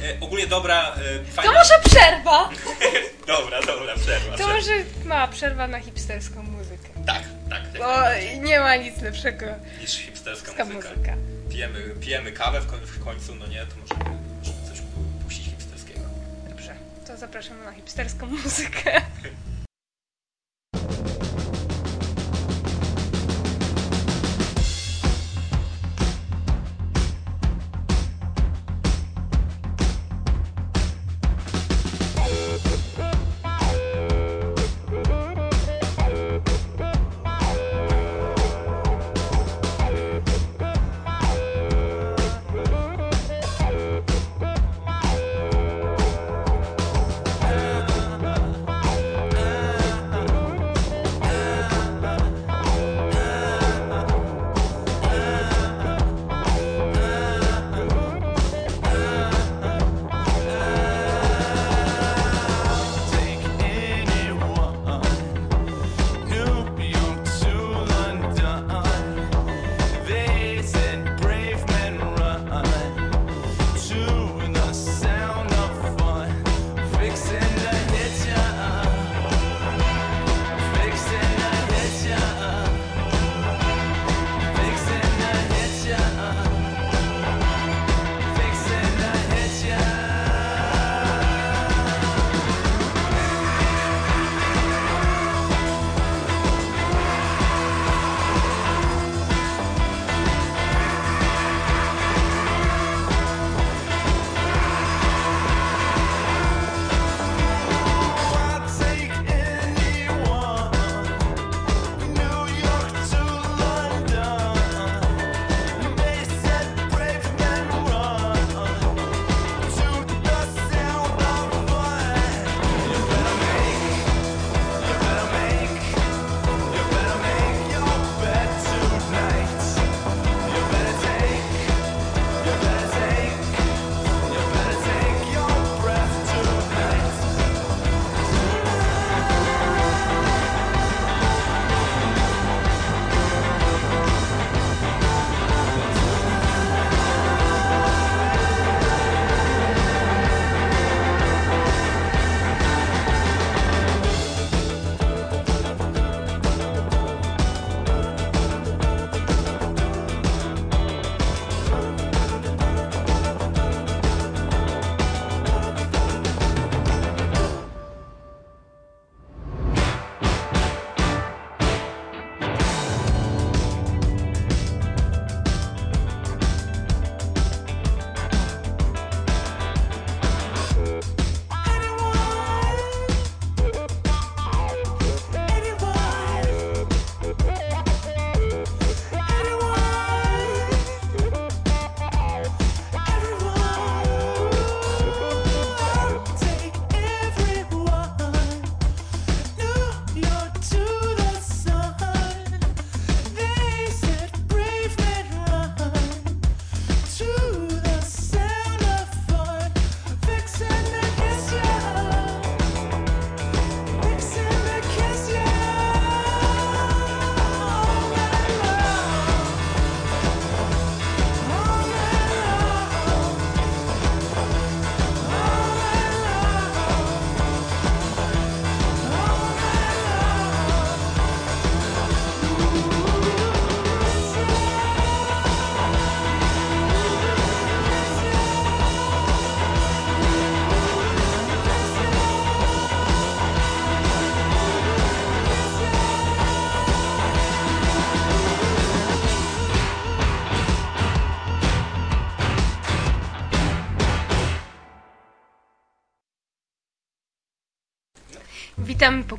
E, ogólnie dobra, e, to fajna... może przerwa! [LAUGHS] Dobra, dobra, przerwa. To przerwa. może mała przerwa na hipsterską muzykę. Tak, tak. jak Bo nie ma nic lepszego Niż hipsterska muzyka. muzyka. Pijemy, pijemy kawę w, koń- w końcu, no nie, to możemy, możemy coś pu- puścić hipsterskiego. Dobrze, to zapraszamy na hipsterską muzykę. [LAUGHS]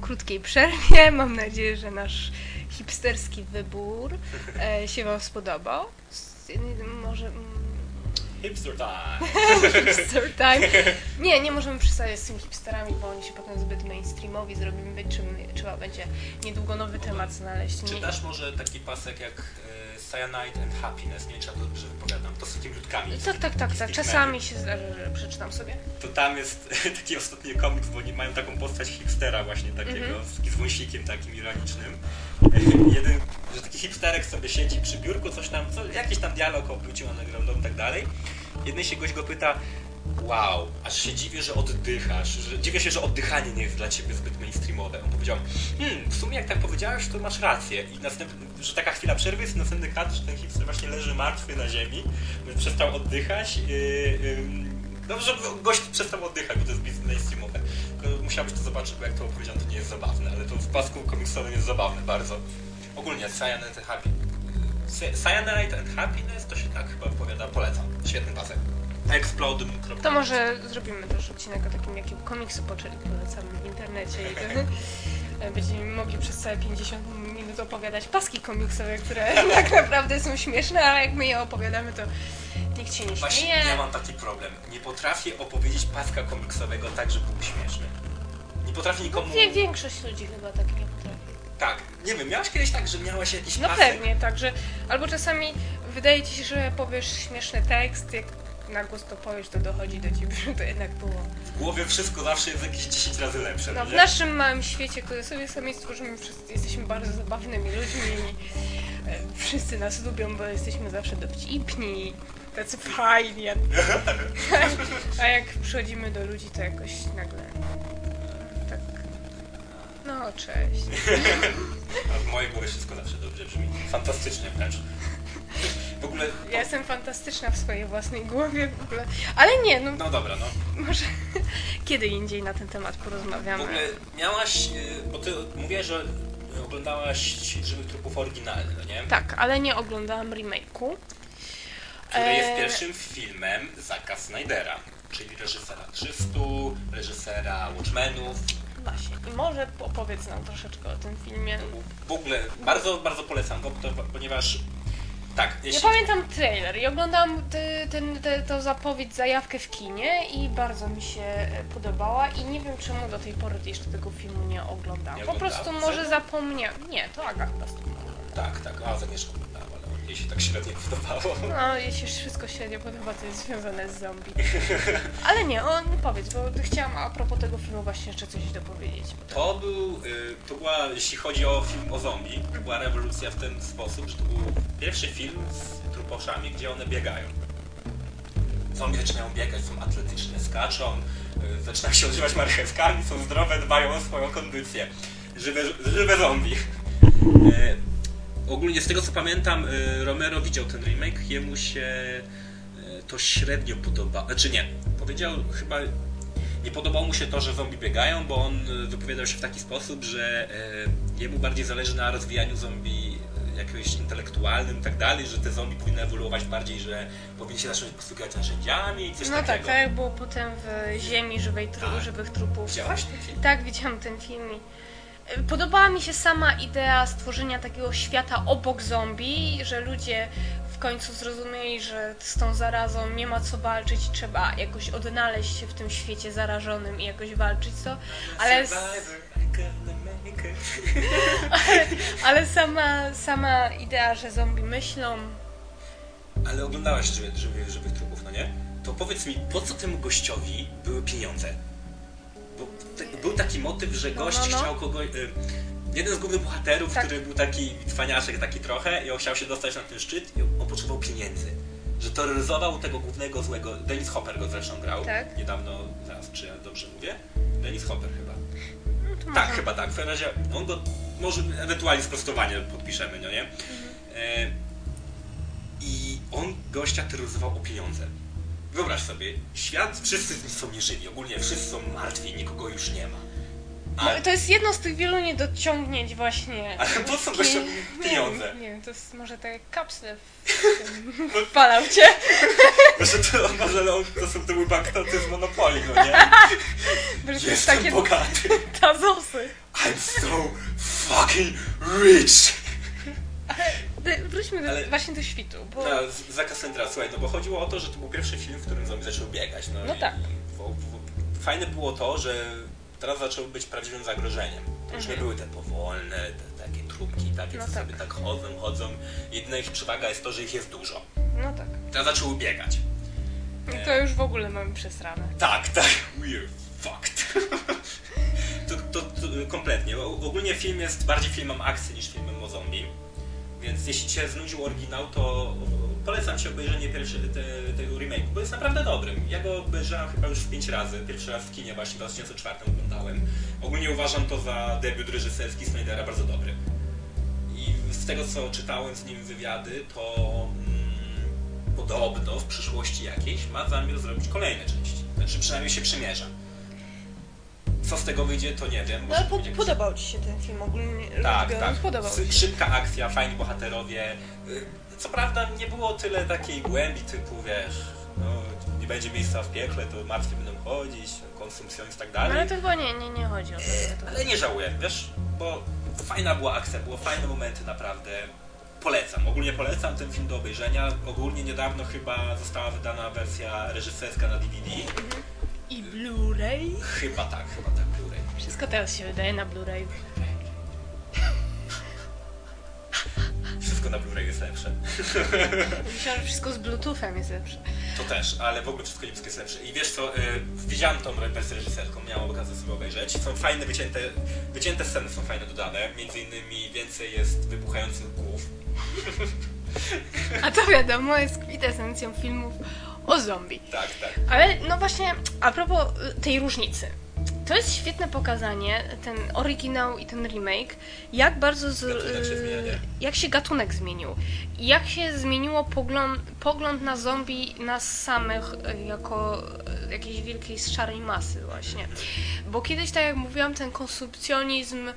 krótkiej przerwie. [LAUGHS] Mam nadzieję, że nasz hipsterski wybór e, się Wam spodobał. Może. mm, Hipster time. [LAUGHS] Hipster time. Nie, nie możemy przestawiać z tymi hipsterami, bo oni się potem zbyt mainstreamowi zrobimy, czym trzeba będzie niedługo nowy temat znaleźć. Nie, Czytasz może taki pasek jak e, Cyanide and Happiness? Nie wiem, czy ja to dobrze wypowiadam. To z takimi ludkami. tak, tak, tak, tak. Czasami się że przeczytam sobie. To tam jest [LAUGHS] taki ostatni komiks, bo oni mają taką postać hipstera właśnie takiego, Mhm. z, z wąsikiem takim ironicznym. [LAUGHS] Jeden, że taki hipsterek sobie siedzi przy biurku, coś tam, co, jakiś tam dialog obrócił undergroundowym i tak dalej. Jednej się gość go pyta, wow, aż się dziwię, że oddychasz, że dziwię się, że oddychanie nie jest dla ciebie zbyt mainstreamowe. On powiedział, hmm, w sumie jak tak powiedziałeś, to masz rację. I następny, że taka chwila przerwy jest następny kadr, że ten hipster właśnie leży martwy na ziemi, przestał oddychać. Yy, yy, Dobrze, że gość przestał oddychać, bo to jest mainstreamowe. Musiałbyś to zobaczyć, bo jak to opowiedziałem, to nie jest zabawne, ale to w pasku komiksowym jest zabawne bardzo. Ogólnie Cyanide and Happy. Cyanide and Happiness to się tak chyba opowiada, polecam. Świetny pasek. To może zrobimy też odcinek o takim, jakim komiksu poczęli polecamy w internecie i e, będziemy mogli przez całe 50 minut opowiadać paski komiksowe, które [LAUGHS] tak naprawdę są śmieszne, ale jak my je opowiadamy, to nikt się nie Właśnie śmieje. ja mam taki problem. Nie potrafię opowiedzieć paska komiksowego tak, żeby był śmieszny. Nie potrafię nikomu... Wie, większość ludzi chyba tak nie potrafi. Tak, nie wiem, miałaś kiedyś tak, że miałaś jakiś No pasek? pewnie, także albo czasami wydaje ci się, że powiesz śmieszny tekst, jak na głos to powiesz, to dochodzi do ciebie, że to jednak było. W głowie wszystko zawsze jest jakieś 10 razy lepsze, No, w nie? naszym małym świecie, który sobie sami stworzymy, wszyscy jesteśmy bardzo zabawnymi ludźmi i e, wszyscy nas lubią, bo jesteśmy zawsze dowcipni, tacy fajni. A, [LAUGHS] a jak przychodzimy do ludzi, to jakoś nagle tak... No, cześć. [LAUGHS] A w mojej głowie wszystko zawsze dobrze brzmi. Fantastycznie wręcz. W ogóle... Ja jestem fantastyczna w swojej własnej głowie w ogóle. Ale nie, no No dobra, no. może [LAUGHS] kiedy indziej na ten temat W porozmawiamy. ogóle miałaś, y, bo ty mówiłaś, że oglądałaś Żywych Trupów oryginalny, no nie? Tak, ale nie oglądałam remake'u. Który jest Eee, pierwszym filmem Zacka Snydera, czyli reżysera 300, reżysera Watchmenów. Właśnie. I może opowiedz nam troszeczkę o tym filmie. W ogóle bardzo, bardzo polecam go, ponieważ tak, Ja jeśli... pamiętam trailer i oglądałam ty, ten, te, tą zapowiedź, zajawkę w kinie i bardzo mi się e, podobała i nie wiem czemu do tej pory jeszcze tego filmu nie oglądałam. Nie Po prostu może zapomniałam. Nie, to z tym oglądała. Tak, tak, a ale jej się tak średnio podobało. No, jeśli się wszystko średnio podoba, to jest związane z zombie. Ale nie, o, no powiedz, bo chciałam a propos tego filmu właśnie jeszcze coś dopowiedzieć. To był, y, to była, jeśli chodzi o film o zombie, to była rewolucja w ten sposób, że to był pierwszy film z truposzami, gdzie one biegają. Zombie zaczynają biegać, są atletyczne, skaczą, y, zaczynają się odżywać marchewkami, są zdrowe, dbają o swoją kondycję. Żywe, żywe zombie. Y, ogólnie z tego co pamiętam, y, Romero widział ten remake, jemu się y, to średnio podoba, znaczy nie, powiedział chyba nie podobało mu się to, że zombie biegają, bo on y, wypowiadał się w taki sposób, że jemu bardziej zależy na rozwijaniu zombie jakimś intelektualnym i tak dalej, że te zombie powinny ewoluować bardziej, że powinni się zacząć posługiwać narzędziami i coś No tak, takiego. tak jak było potem w Ziemi żywej tru, Tak. żywych trupów. Widziałaś ten film? Tak, widziałam ten film. i, Podobała mi się sama idea stworzenia takiego świata obok zombie, że ludzie w końcu zrozumieli, że z tą zarazą nie ma co walczyć, trzeba jakoś odnaleźć się w tym świecie zarażonym i jakoś walczyć to. Ale, Survivor, [LAUGHS] it. ale sama, sama idea, że zombie myślą, Ale oglądałaś żywych, żywych trupów, no nie? To powiedz mi, po co temu gościowi były pieniądze? Był taki motyw, że No, gość no, no. chciał kogoś... Y, jeden z głównych bohaterów, Tak. który był taki cwaniaszek taki trochę i on chciał się dostać na ten szczyt i on potrzebował pieniędzy. Że terroryzował tego głównego złego... Dennis Hopper go zresztą grał. Tak. Niedawno, zaraz, czy ja dobrze mówię? Dennis Hopper chyba. no Tak, chyba tak. W każdym razie on go, może ewentualnie sprostowanie podpiszemy, no nie? E, I on gościa terroryzował o pieniądze. Wyobraź sobie, świat, wszyscy są nieżywi, ogólnie wszyscy są martwi, nikogo już nie ma. Ale- To jest jedno z tych wielu niedociągnięć właśnie. Ale po co gościom Nie pieniądze? wiem, Nie wiem, to jest może takie kapsle w, [LAUGHS] w Falloutie. [LAUGHS] Może to, może on, to są te banknoty z Monopoly, no nie? [LAUGHS] To jest Jestem takie bogaty. tazosy. I'm so fucking rich. Wróćmy do, Ale- właśnie do świtu, bo... No, za Cassandra, słuchaj, no bo chodziło o to, że to był pierwszy film, w którym zombie zaczął biegać. No, No i, tak. i fajne było to, że teraz zaczęły być prawdziwym zagrożeniem. To już nie Mhm. były te powolne, te, takie trupki, takie, No co tak. sobie tak chodzą, chodzą. Jedyna ich przewaga jest to, że ich jest dużo. No tak. Teraz zaczęły biegać. I to już w ogóle mamy przesrane. Tak, tak. We're fucked. [LAUGHS] to, to, to kompletnie. Ogólnie film jest bardziej filmem akcji niż filmem o zombie. Więc jeśli Cię znudził oryginał, to polecam Ci obejrzenie pierwszy, te, tego remake'u, bo jest naprawdę dobrym. Ja go obejrzałem chyba już pięć razy. Pierwszy raz w kinie właśnie w 2004 oglądałem. Ogólnie uważam to za debiut reżyserski Snydera bardzo dobry. I z tego co czytałem z nim wywiady, to mm, podobno w przyszłości jakiejś ma zamiar zrobić kolejne części. Znaczy przynajmniej się przymierza. Co z tego wyjdzie, to nie wiem. No ale po, podobał Ci się ten film ogólnie tak, tak. Podobał. Szybka akcja, fajni bohaterowie. Y, Co prawda nie było tyle takiej głębi typu, wiesz, no, nie będzie miejsca w piekle, to martwi będą chodzić, konsumpcjonizm i tak No dalej. ale to chyba nie, nie, nie chodzi o to. Ale nie żałuję, wiesz, bo fajna była akcja, było fajne momenty naprawdę. Polecam, ogólnie polecam ten film do obejrzenia. Ogólnie niedawno chyba została wydana wersja reżyserska na DVD. I Blu-ray? Chyba tak, chyba tak, Blu-ray. Wszystko teraz się wydaje na Blu-ray. Wszystko na Blu-ray jest lepsze. Myślałam, że wszystko z Bluetoothem jest lepsze. To też, ale w ogóle wszystko niebieskie jest lepsze. I wiesz co, y, widziałem tą wersję reżyserską, miałem okazję sobie obejrzeć. Są fajne, wycięte, wycięte sceny są fajne dodane. Między innymi więcej jest wybuchających głów. A to wiadomo, jest kwintesencją filmów o zombie. Tak, tak. Ale no właśnie, a propos y, tej różnicy. To jest świetne pokazanie, ten oryginał i ten remake, jak bardzo z, się y, zmienia, jak się gatunek zmienił. Jak się zmieniło pogląd, pogląd na zombie nas samych y, jako jakiejś wielkiej szarej masy właśnie. Bo kiedyś, tak jak mówiłam, ten konsumpcjonizm,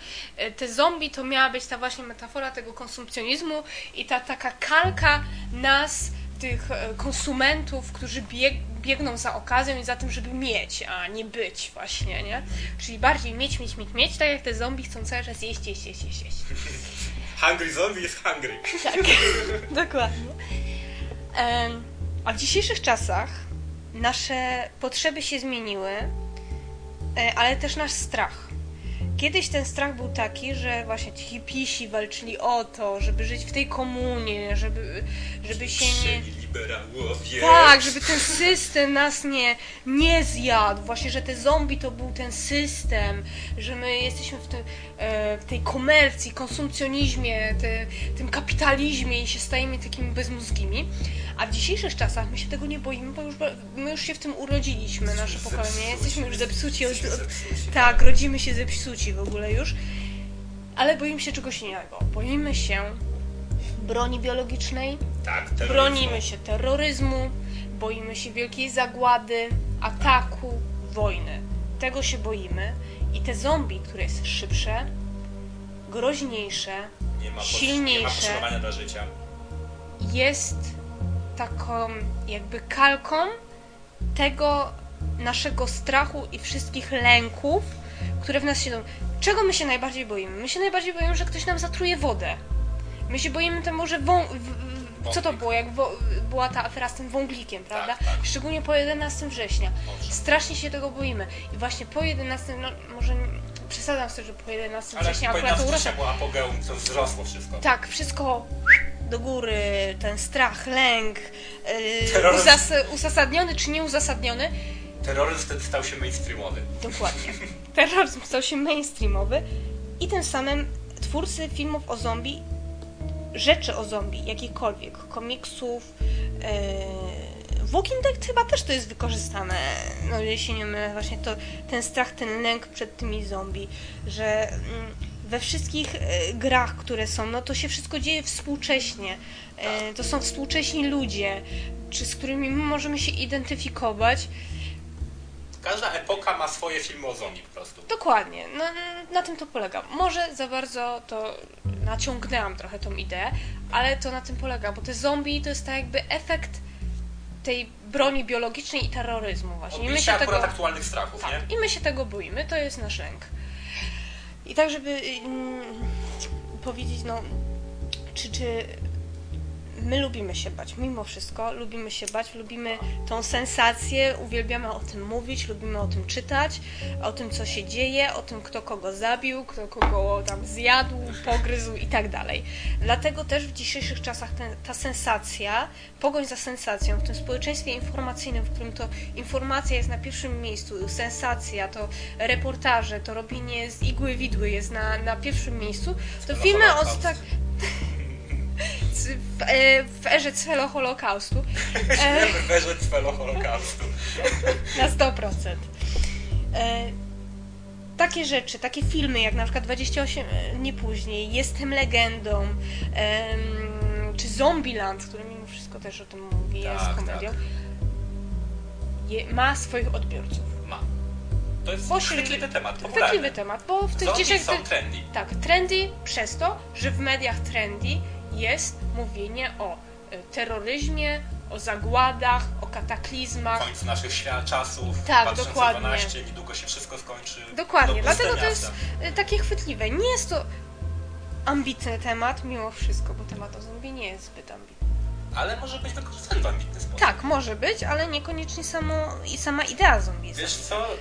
te zombie to miała być ta właśnie metafora tego konsumpcjonizmu i ta taka kalka nas, tych e, konsumentów, którzy bieg, biegną za okazją i za tym, żeby mieć, a nie być właśnie, nie? Czyli bardziej mieć, mieć, mieć, mieć, tak jak te zombie chcą cały czas jeść, jeść, jeść, jeść, jeść. [LAUGHS] Hungry zombie jest hungry. [LAUGHS] Tak, [LAUGHS] dokładnie. Em, A w dzisiejszych czasach nasze potrzeby się zmieniły, e, ale też nasz strach. Kiedyś ten strach był taki, że właśnie ci hipisi walczyli o to, żeby żyć w tej komunie, żeby, żeby się nie... Liberałowie. Tak, żeby ten system nas nie, nie zjadł. Właśnie, że te zombie to był ten system, że my jesteśmy w, tym, e, w tej komercji, konsumpcjonizmie, te, tym kapitalizmie i się stajemy takimi bezmózgimi. A w dzisiejszych czasach my się tego nie boimy, bo już, my już się w tym urodziliśmy, nasze pokolenie. zepsuci. Jesteśmy już zepsuci. Od, od, tak, rodzimy się zepsuci w ogóle już. Ale boimy się czegoś innego. Boimy się broni biologicznej, Tak, terroryzmu. Bronimy się terroryzmu, boimy się wielkiej zagłady, ataku, wojny. Tego się boimy. I te zombie, które jest szybsze, groźniejsze, Nie ma, silniejsze. nie ma dla życia. jest taką jakby kalką tego naszego strachu i wszystkich lęków, które w nas siedzą. Czego my się najbardziej boimy? My się najbardziej boimy, że ktoś nam zatruje wodę. My się boimy temu, że wą... co to było, jak wo... była ta afera z tym wąglikiem, prawda? tak. Szczególnie po 11 września. Strasznie się tego boimy. I właśnie po 11, no może przesadzam tym, że po 11 Ale września akurat to urosło. września była apogeum, to wzrosło wszystko. Tak, wszystko do góry, ten strach, lęk, yy, uzasadniony czy nieuzasadniony. Terroryzm wtedy stał się mainstreamowy. Dokładnie. [LAUGHS] Terroryzm stał się mainstreamowy i tym samym twórcy filmów o zombie, rzeczy o zombie, jakichkolwiek, komiksów, yy, Walking Dead chyba też to jest wykorzystane, no jeśli nie mylę, właśnie to, ten strach, ten lęk przed tymi zombie, że mm, we wszystkich e, grach, które są, no to się wszystko dzieje współcześnie. E, to są współcześni ludzie, czy z którymi my możemy się identyfikować. Każda epoka ma swoje filmy o zombie po prostu. Dokładnie, no, na tym to polega. Może za bardzo to naciągnęłam trochę tą ideę, ale to na tym polega, bo te zombie to jest tak jakby efekt tej broni biologicznej i terroryzmu właśnie. I my się akurat tego, aktualnych strachów, nie? tak, I my się tego boimy, to jest nasz lęk. I tak, żeby mm, powiedzieć, no, czy, czy my lubimy się bać, mimo wszystko lubimy się bać, lubimy tą sensację, uwielbiamy o tym mówić, lubimy o tym czytać, o tym, co się dzieje, o tym, kto kogo zabił, kto kogo tam zjadł, pogryzł i tak dalej. Dlatego też w dzisiejszych czasach ten, ta sensacja, pogoń za sensacją, w tym społeczeństwie informacyjnym, w którym to informacja jest na pierwszym miejscu, sensacja, to reportaże, to robienie z igły widły jest na, na pierwszym miejscu, to filmy o Holokaust. tak w, e, w erze celo Holokaustu [LAUGHS] e, w felo Holokaustu. [LAUGHS] na 100%. E, takie rzeczy, takie filmy jak na przykład 28 dni później, Jestem legendą, czy Zombieland, który mimo wszystko też o tym mówi, jest Tak, komedią, je, ma swoich odbiorców. Ma. To jest Pośredni- chwytliwy temat, popularny. Temat, bo w tych dzisiejszych... są trendy. Tak, trendy przez to, że w mediach trendy jest mówienie o e, terroryzmie, o zagładach, o kataklizmach. Końcu naszych świat, czasów. Tak, 2012, niedługo się wszystko skończy. Dokładnie, Do dlatego to jest e, takie chwytliwe. Nie jest to ambitny temat mimo wszystko, bo temat o zombie nie jest zbyt ambitny. Ale może być wykorzystany w ambitny sposób. Tak, może być, ale niekoniecznie samo, i sama idea zombie jest Wiesz co, y,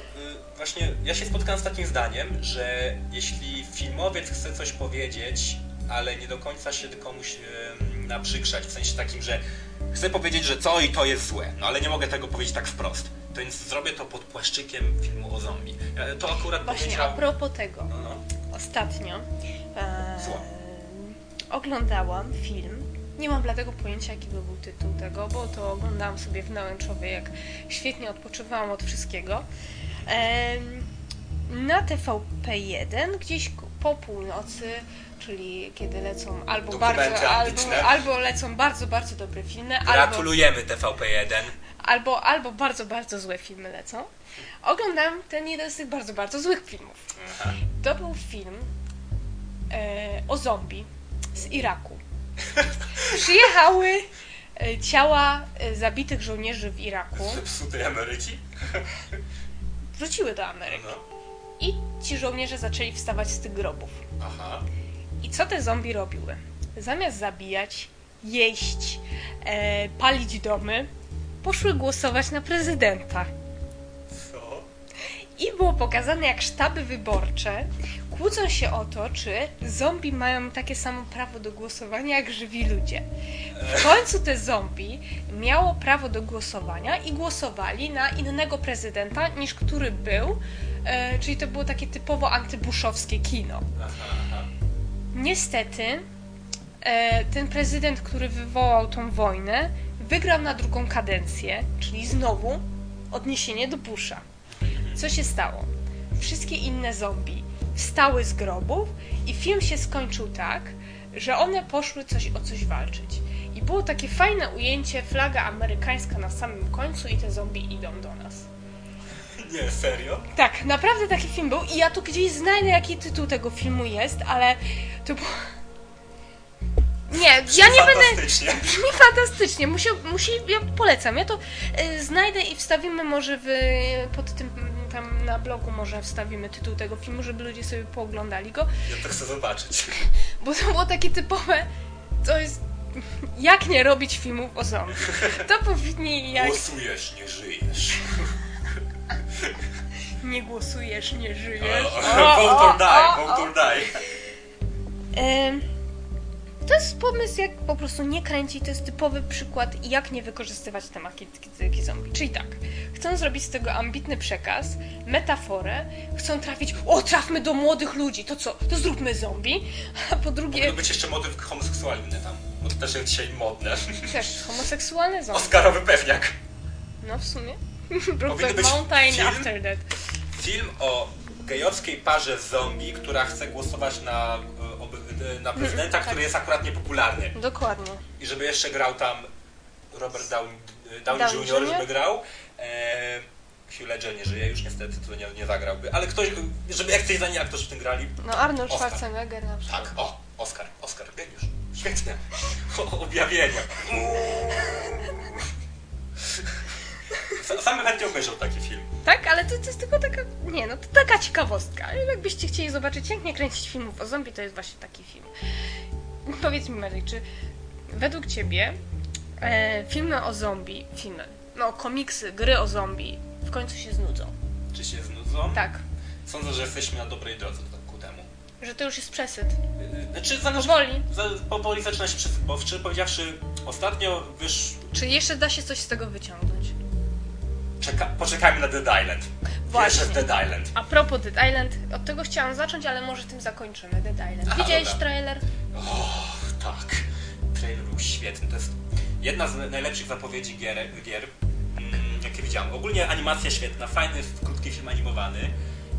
właśnie ja się spotkałem z takim zdaniem, że jeśli filmowiec chce coś powiedzieć, ale nie do końca się komuś naprzykrzać, w sensie takim, że chcę powiedzieć, że to i to jest złe, no ale nie mogę tego powiedzieć tak wprost, to więc zrobię to pod płaszczykiem filmu o zombie. To akurat Właśnie, powiedział... a propos tego, No, no. ostatnio e, Zło. oglądałam film. Nie mam dlatego pojęcia, jaki by był tytuł tego, bo to oglądałam sobie w Nałęczowie, jak świetnie odpoczywałam od wszystkiego. Na TVP1 gdzieś po północy, czyli kiedy lecą albo bardzo, albo, albo lecą bardzo, bardzo dobre filmy, albo, Gratulujemy TVP1. albo, albo bardzo, bardzo złe filmy lecą. Oglądam ten jeden z tych bardzo, bardzo złych filmów. Aha. To był film e, o zombie z Iraku. [LAUGHS] Przyjechały e, ciała e, zabitych żołnierzy w Iraku, Zepsutej Ameryki? wróciły do Ameryki No. I ci żołnierze zaczęli wstawać z tych grobów. Aha. I co te zombie robiły? Zamiast zabijać, jeść, e, palić domy, poszły głosować na prezydenta. Co? I było pokazane, jak sztaby wyborcze kłócą się o to, czy zombie mają takie samo prawo do głosowania jak żywi ludzie. W końcu te zombie miało prawo do głosowania i głosowali na innego prezydenta niż który był, e, czyli to było takie typowo antybuszowskie kino. Aha, aha. Niestety, e, ten prezydent, który wywołał tą wojnę, wygrał na drugą kadencję, czyli znowu odniesienie do Busha. Co się stało? Wszystkie inne zombie wstały z grobów i film się skończył tak, że one poszły coś o coś walczyć. I było takie fajne ujęcie, flaga amerykańska na samym końcu i te zombie idą do nas. Nie, serio? Tak, naprawdę taki film był i ja tu gdzieś znajdę, jaki tytuł tego filmu jest, ale to było... Nie, ja nie będę... Fantastycznie. Brzmi fantastycznie, musi, musi, ja polecam. Ja to y, znajdę i wstawimy może w, pod tym tam na blogu może wstawimy tytuł tego filmu, żeby ludzie sobie pooglądali go, Ja to chcę zobaczyć. [LAUGHS] bo to było takie typowe, to jest jak nie robić filmów o zombie. To powinni jak Głosujesz, nie żyjesz. Nie głosujesz, nie żyjesz. Vote or die, vote or die. To jest pomysł, jak po prostu nie kręcić. To jest typowy przykład, jak nie wykorzystywać tematyki zombie. Czyli tak, chcą zrobić z tego ambitny przekaz, metaforę, chcą trafić, o, trafmy do młodych ludzi, to co, to zróbmy zombie, a po drugie, Powinno być jeszcze motyw homoseksualny tam, bo to też jest dzisiaj modne. też homoseksualne zombie. Oskarowy pewniak. No w sumie. [LAUGHS] Brokeback Mountain film? after that. Film o gejowskiej parze zombie, która chce głosować na, e, oby- na prezydenta, tak. który jest akurat niepopularny. Dokładnie. I żeby jeszcze grał tam Robert Downey, Downey Downey Jr., Jr.? żeby grał. E, Hugh Ledger nie żyje już niestety, to nie, nie zagrałby, ale ktoś, żeby jak jacyś znani aktorzy w tym grali, No Arnold Oscar. Schwarzenegger na przykład. tak, o, Oscar, Oscar, geniusz, świetne, [LAUGHS] o, objawienia. [LAUGHS] Sa- Sam chętnie obejrzał taki film. Tak, ale to, to jest tylko taka, nie no, to taka ciekawostka. Jakbyście chcieli zobaczyć, jak nie kręcić filmów o zombie, to jest właśnie taki film. Powiedz mi, Mary, czy według ciebie e, filmy o zombie, filmy, no komiksy, gry o zombie w końcu się znudzą? Czy się znudzą? Tak, Sądzę, że jesteśmy na dobrej drodze ku temu. że to już jest przesyt. Yy, Znaczy, zależy, Powoli. za, powoli zaczyna się przesyp, bo szczerze powiedziawszy, ostatnio wysz... Czy jeszcze da się coś z tego wyciągnąć? Czeka, poczekajmy na Dead Island. Właśnie. Wierzę w Dead Island. A propos Dead Island, od tego chciałam zacząć, ale może tym zakończymy. Dead Island. Aha, Widziałeś dobra. trailer? O, tak. Trailer był świetny. To jest jedna z najlepszych zapowiedzi gier, gier mm, jakie widziałem. Ogólnie animacja świetna, fajny, krótki film animowany.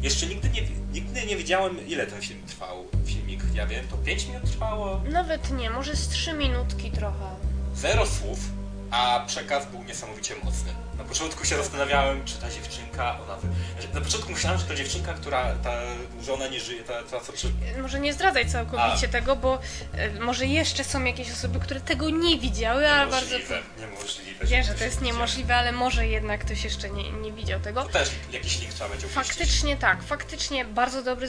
Jeszcze nigdy nie, nigdy nie wiedziałem, ile ten film trwał. Filmik, ja wiem, to 5 minut trwało, Nawet nie, może z trzy minutki trochę. zero słów, a przekaz był niesamowicie mocny. Na początku się zastanawiałem, czy ta dziewczynka, ona... wy- Na początku myślałem, że ta dziewczynka, która, ta, że ona nie żyje, ta, ta co przy... Może nie zdradzaj całkowicie tego, bo e, może jeszcze są jakieś osoby, które tego nie widziały, a bardzo. Niemożliwe. Wiem, że to jest niemożliwe, ale może jednak ktoś jeszcze nie, nie widział tego. To też jakiś link trzeba będzie umieścić. Faktycznie tak, faktycznie bardzo dobry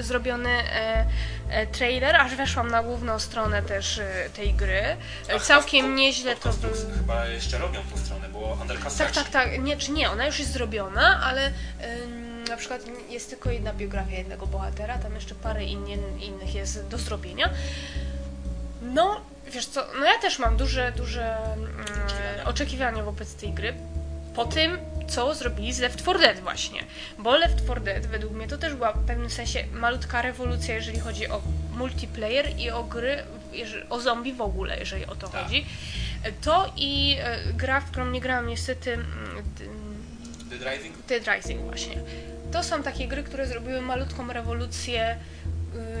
zrobiony e, e, trailer, aż weszłam na główną stronę też e, tej gry. Ach, Całkiem nieźle to był. Chyba jeszcze robią tą stronę, było Tak, tak, tak. Nie, czy nie, ona już jest zrobiona, ale ym, na przykład jest tylko jedna biografia jednego bohatera, tam jeszcze parę innych jest do zrobienia. No, wiesz co, no ja też mam duże, duże mm, Oczekiwania. wobec tej gry. Po tym, co zrobili z Left 4 Dead właśnie. Bo Left 4 Dead według mnie to też była w pewnym sensie malutka rewolucja, jeżeli chodzi o multiplayer i o gry, o zombie w ogóle, jeżeli o to Tak. chodzi. To i e, gra, w którą nie grałam niestety, mm, Dead Rising? Dead Rising właśnie. To są takie gry, które zrobiły malutką rewolucję,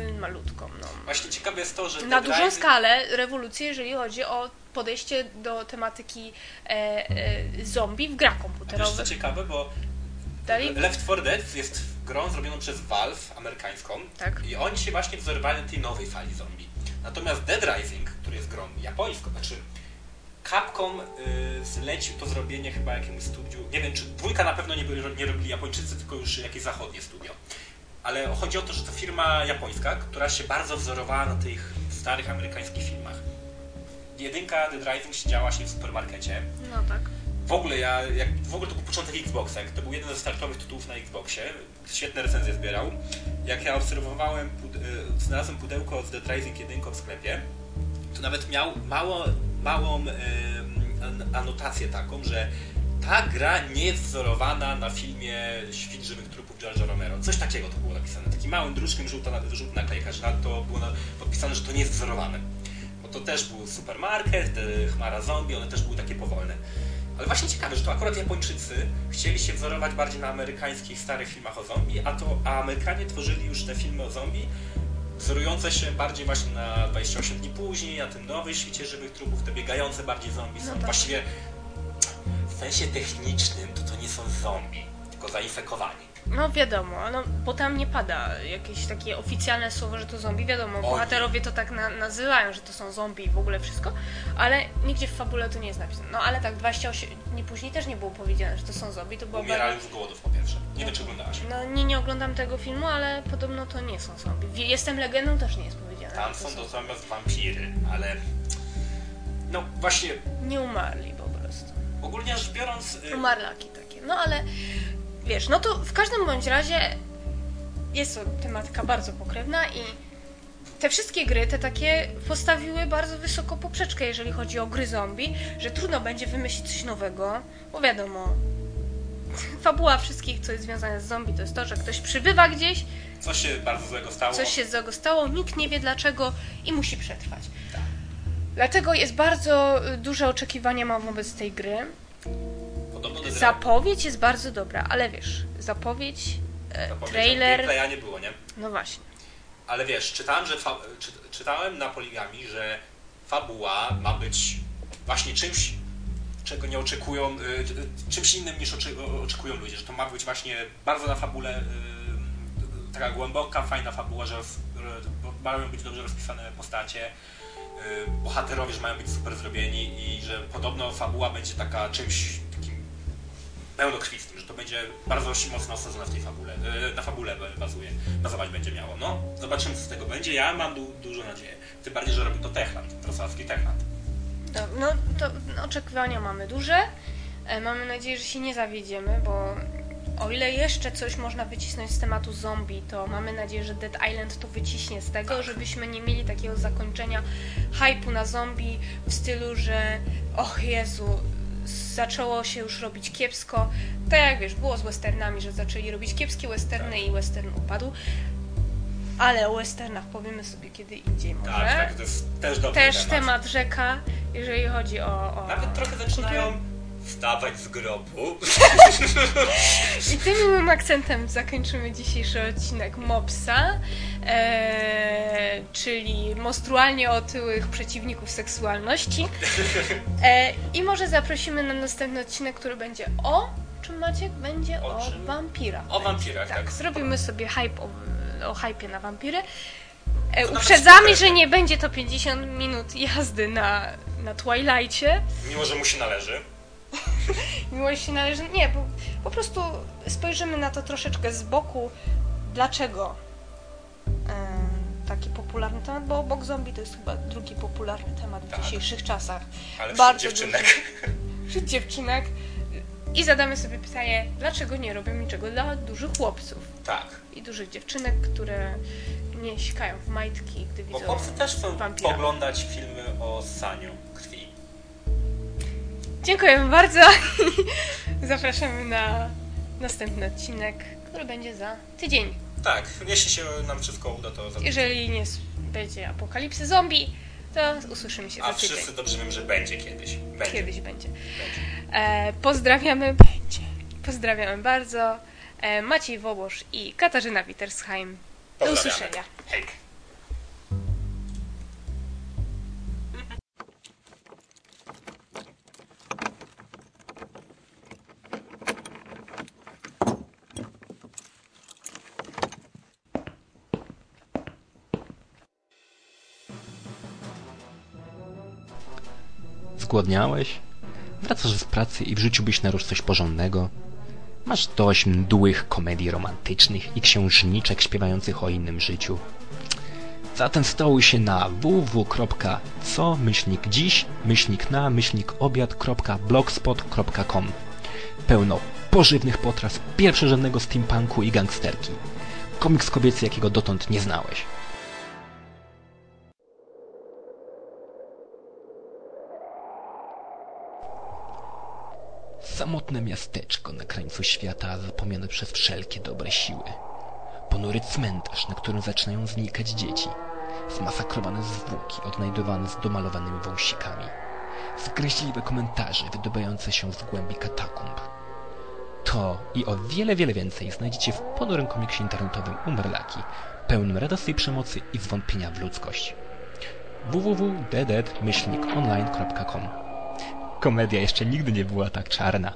yy, malutką, no. Właśnie ciekawe jest to, że Na dużą Rising... skalę rewolucję, jeżeli chodzi o podejście do tematyki e, e, zombie w grach A Wiesz co komputerowych. ciekawe, bo Dalej? Left 4 Dead jest grą zrobioną przez Valve, amerykańską. Tak. I oni się właśnie wzorowali na tej nowej fali zombie. Natomiast Dead Rising, który jest grą japońską, znaczy Capcom y, zlecił to zrobienie chyba jakiemuś studiu, nie wiem czy dwójka na pewno nie, byli, nie robili Japończycy, tylko już jakieś zachodnie studio. Ale chodzi o to, że to firma japońska, która się bardzo wzorowała na tych starych amerykańskich filmach. Jedynka Dead Rising siedziała się w supermarkecie. No tak. W ogóle ja, jak, w ogóle to był początek Xboxa, to był jeden ze startowych tytułów na Xboxie, świetne recenzje zbierał. Jak ja obserwowałem, y, znalazłem pudełko z Dead Rising 1 w sklepie, to nawet miał mało, małą anotację taką, że ta gra nie jest wzorowana na filmie Świt żywych trupów George'a Romero. Coś takiego to było napisane. Takim małym druczkiem żółta, żółta naklejka, że na to było podpisane, że to nie jest wzorowane. Bo to też był supermarket, chmara zombie, one też były takie powolne. Ale właśnie ciekawe, że to akurat Japończycy chcieli się wzorować bardziej na amerykańskich starych filmach o zombie, a to a Amerykanie tworzyli już te filmy o zombie, wzorujące się bardziej właśnie na 28 dni później, na tym nowym świecie żywych trupów, te biegające bardziej zombie są No tak. właściwie w sensie technicznym to to nie są zombie, tylko zainfekowani. No wiadomo, no, bo tam nie pada jakieś takie oficjalne słowo, że to zombie. Wiadomo, Oj. bohaterowie to tak na, nazywają, że to są zombie i w ogóle wszystko, ale nigdzie w fabule to nie jest napisane. No ale tak, 28 dni później też nie było powiedziane, że to są zombie, to było Umierają z głodów po pierwsze. Nie wiem, czy oglądałaś. No nie, nie oglądam tego filmu, ale podobno to nie są zombie. Jestem legendą też nie jest powiedziane. Tam są to zamiast wampiry, ale no właśnie Nie umarli po prostu. ogólnie rzecz biorąc y, Umarlaki takie. No ale wiesz, no to w każdym bądź razie jest to tematyka bardzo pokrewna i te wszystkie gry, te takie, postawiły bardzo wysoko poprzeczkę, jeżeli chodzi o gry zombie, że trudno będzie wymyślić coś nowego, bo wiadomo, [LAUGHS] fabuła wszystkich, co jest związane z zombie, to jest to, że ktoś przybywa gdzieś, coś się bardzo złego stało. coś się złego stało, nikt nie wie dlaczego i musi przetrwać. Tak. Dlatego jest bardzo duże oczekiwania mam wobec tej gry. Zapowiedź jest bardzo dobra, ale wiesz, zapowiedź, e, Zapowiedział. trailer, Gameplaya nie było, nie? no właśnie. Ale wiesz, czytałem, że fa- czy, czytałem na poligami, że fabuła ma być właśnie czymś czego nie oczekują, y, y, czymś innym niż oczy, oczekują ludzie, że to ma być właśnie bardzo na fabule y, taka głęboka, fajna fabuła, że mają być dobrze rozpisane postacie, bohaterowie, że mają być super zrobieni i że podobno fabuła będzie taka czymś takim pełnokrwistym, że to będzie bardzo mocno osadzone w tej fabule, y, na fabule ba- bazuje, bazować będzie miało. No, zobaczymy co z tego będzie, ja mam du, dużo nadzieję. Tym bardziej, że robi to Techland, wrocławski Techland. No, no to no, oczekiwania mamy duże. E, Mamy nadzieję, że się nie zawiedziemy, bo o ile jeszcze coś można wycisnąć z tematu zombie, to mamy nadzieję, że Dead Island to wyciśnie z tego, żebyśmy nie mieli takiego zakończenia hypu na zombie w stylu, że och Jezu, zaczęło się już robić kiepsko. Tak jak wiesz, było z westernami, że zaczęli robić kiepskie westerny i western upadł. Ale o westernach powiemy sobie kiedy indziej może. Tak, tak, to jest też dobry Też temat. temat rzeka, jeżeli chodzi o. o Nawet trochę zaczynają wstawać z grobu. I tym miłym akcentem zakończymy dzisiejszy odcinek Mopsa, e, czyli monstrualnie otyłych przeciwników seksualności. E, I może zaprosimy na następny odcinek, który będzie o. Czym Maciek? Będzie O o, czym? wampirach. O wampirach, Tak, tak. zrobimy sobie hype o, o hypie na wampiry. E, uprzedzamy, że nie będzie to 50 minut jazdy na, na Twilightie. Mimo, że mu się należy. [LAUGHS] Miłość się należy. Nie, bo po prostu spojrzymy na to troszeczkę z boku. Dlaczego e, taki popularny temat? Bo obok zombie to jest chyba drugi popularny temat w Tak. dzisiejszych czasach. Ale Bardzo wśród dziewczynek. duży. [LAUGHS] Wśród dziewczynek. I zadamy sobie pytanie, dlaczego nie robią niczego dla dużych chłopców Tak. i dużych dziewczynek, które nie sikają w majtki, gdy Bo widzą chłopcy też chcą oglądać filmy o saniu. Dziękujemy bardzo. [LAUGHS] Zapraszamy na następny odcinek, który będzie za tydzień. Tak, jeśli się nam wszystko uda, to za Jeżeli nie będzie apokalipsy zombie, to usłyszymy się A za tydzień. wszyscy dobrze wiemy, że będzie kiedyś. Będzie. Kiedyś będzie. będzie. E, pozdrawiamy. Będzie. Pozdrawiamy bardzo. E, Maciej Wołosz i Katarzyna Wittersheim. Do usłyszenia. Hej. Zgłodniałeś? Wracasz z pracy i wrzuciłbyś na róż coś porządnego? Masz dość mdłych komedii romantycznych i księżniczek śpiewających o innym życiu. Zatem stołuj się na www.co myślnik dziś myślnik na myślnik obiad.blogspot.com Pełno pożywnych potraw pierwszorzędnego steampunku i gangsterki. Komiks kobiecy, jakiego dotąd nie znałeś. Samotne miasteczko na krańcu świata zapomniane przez wszelkie dobre siły. Ponury cmentarz, na którym zaczynają znikać dzieci. Zmasakrowane zwłoki odnajdowane z domalowanymi wąsikami. Zgryźliwe komentarze wydobające się z głębi katakumb. To i o wiele, wiele więcej znajdziecie w ponurym komiksie internetowym Umberlaki, pełnym radosnej przemocy i zwątpienia w ludzkość. www.dedet-online.com Komedia jeszcze nigdy nie była tak czarna.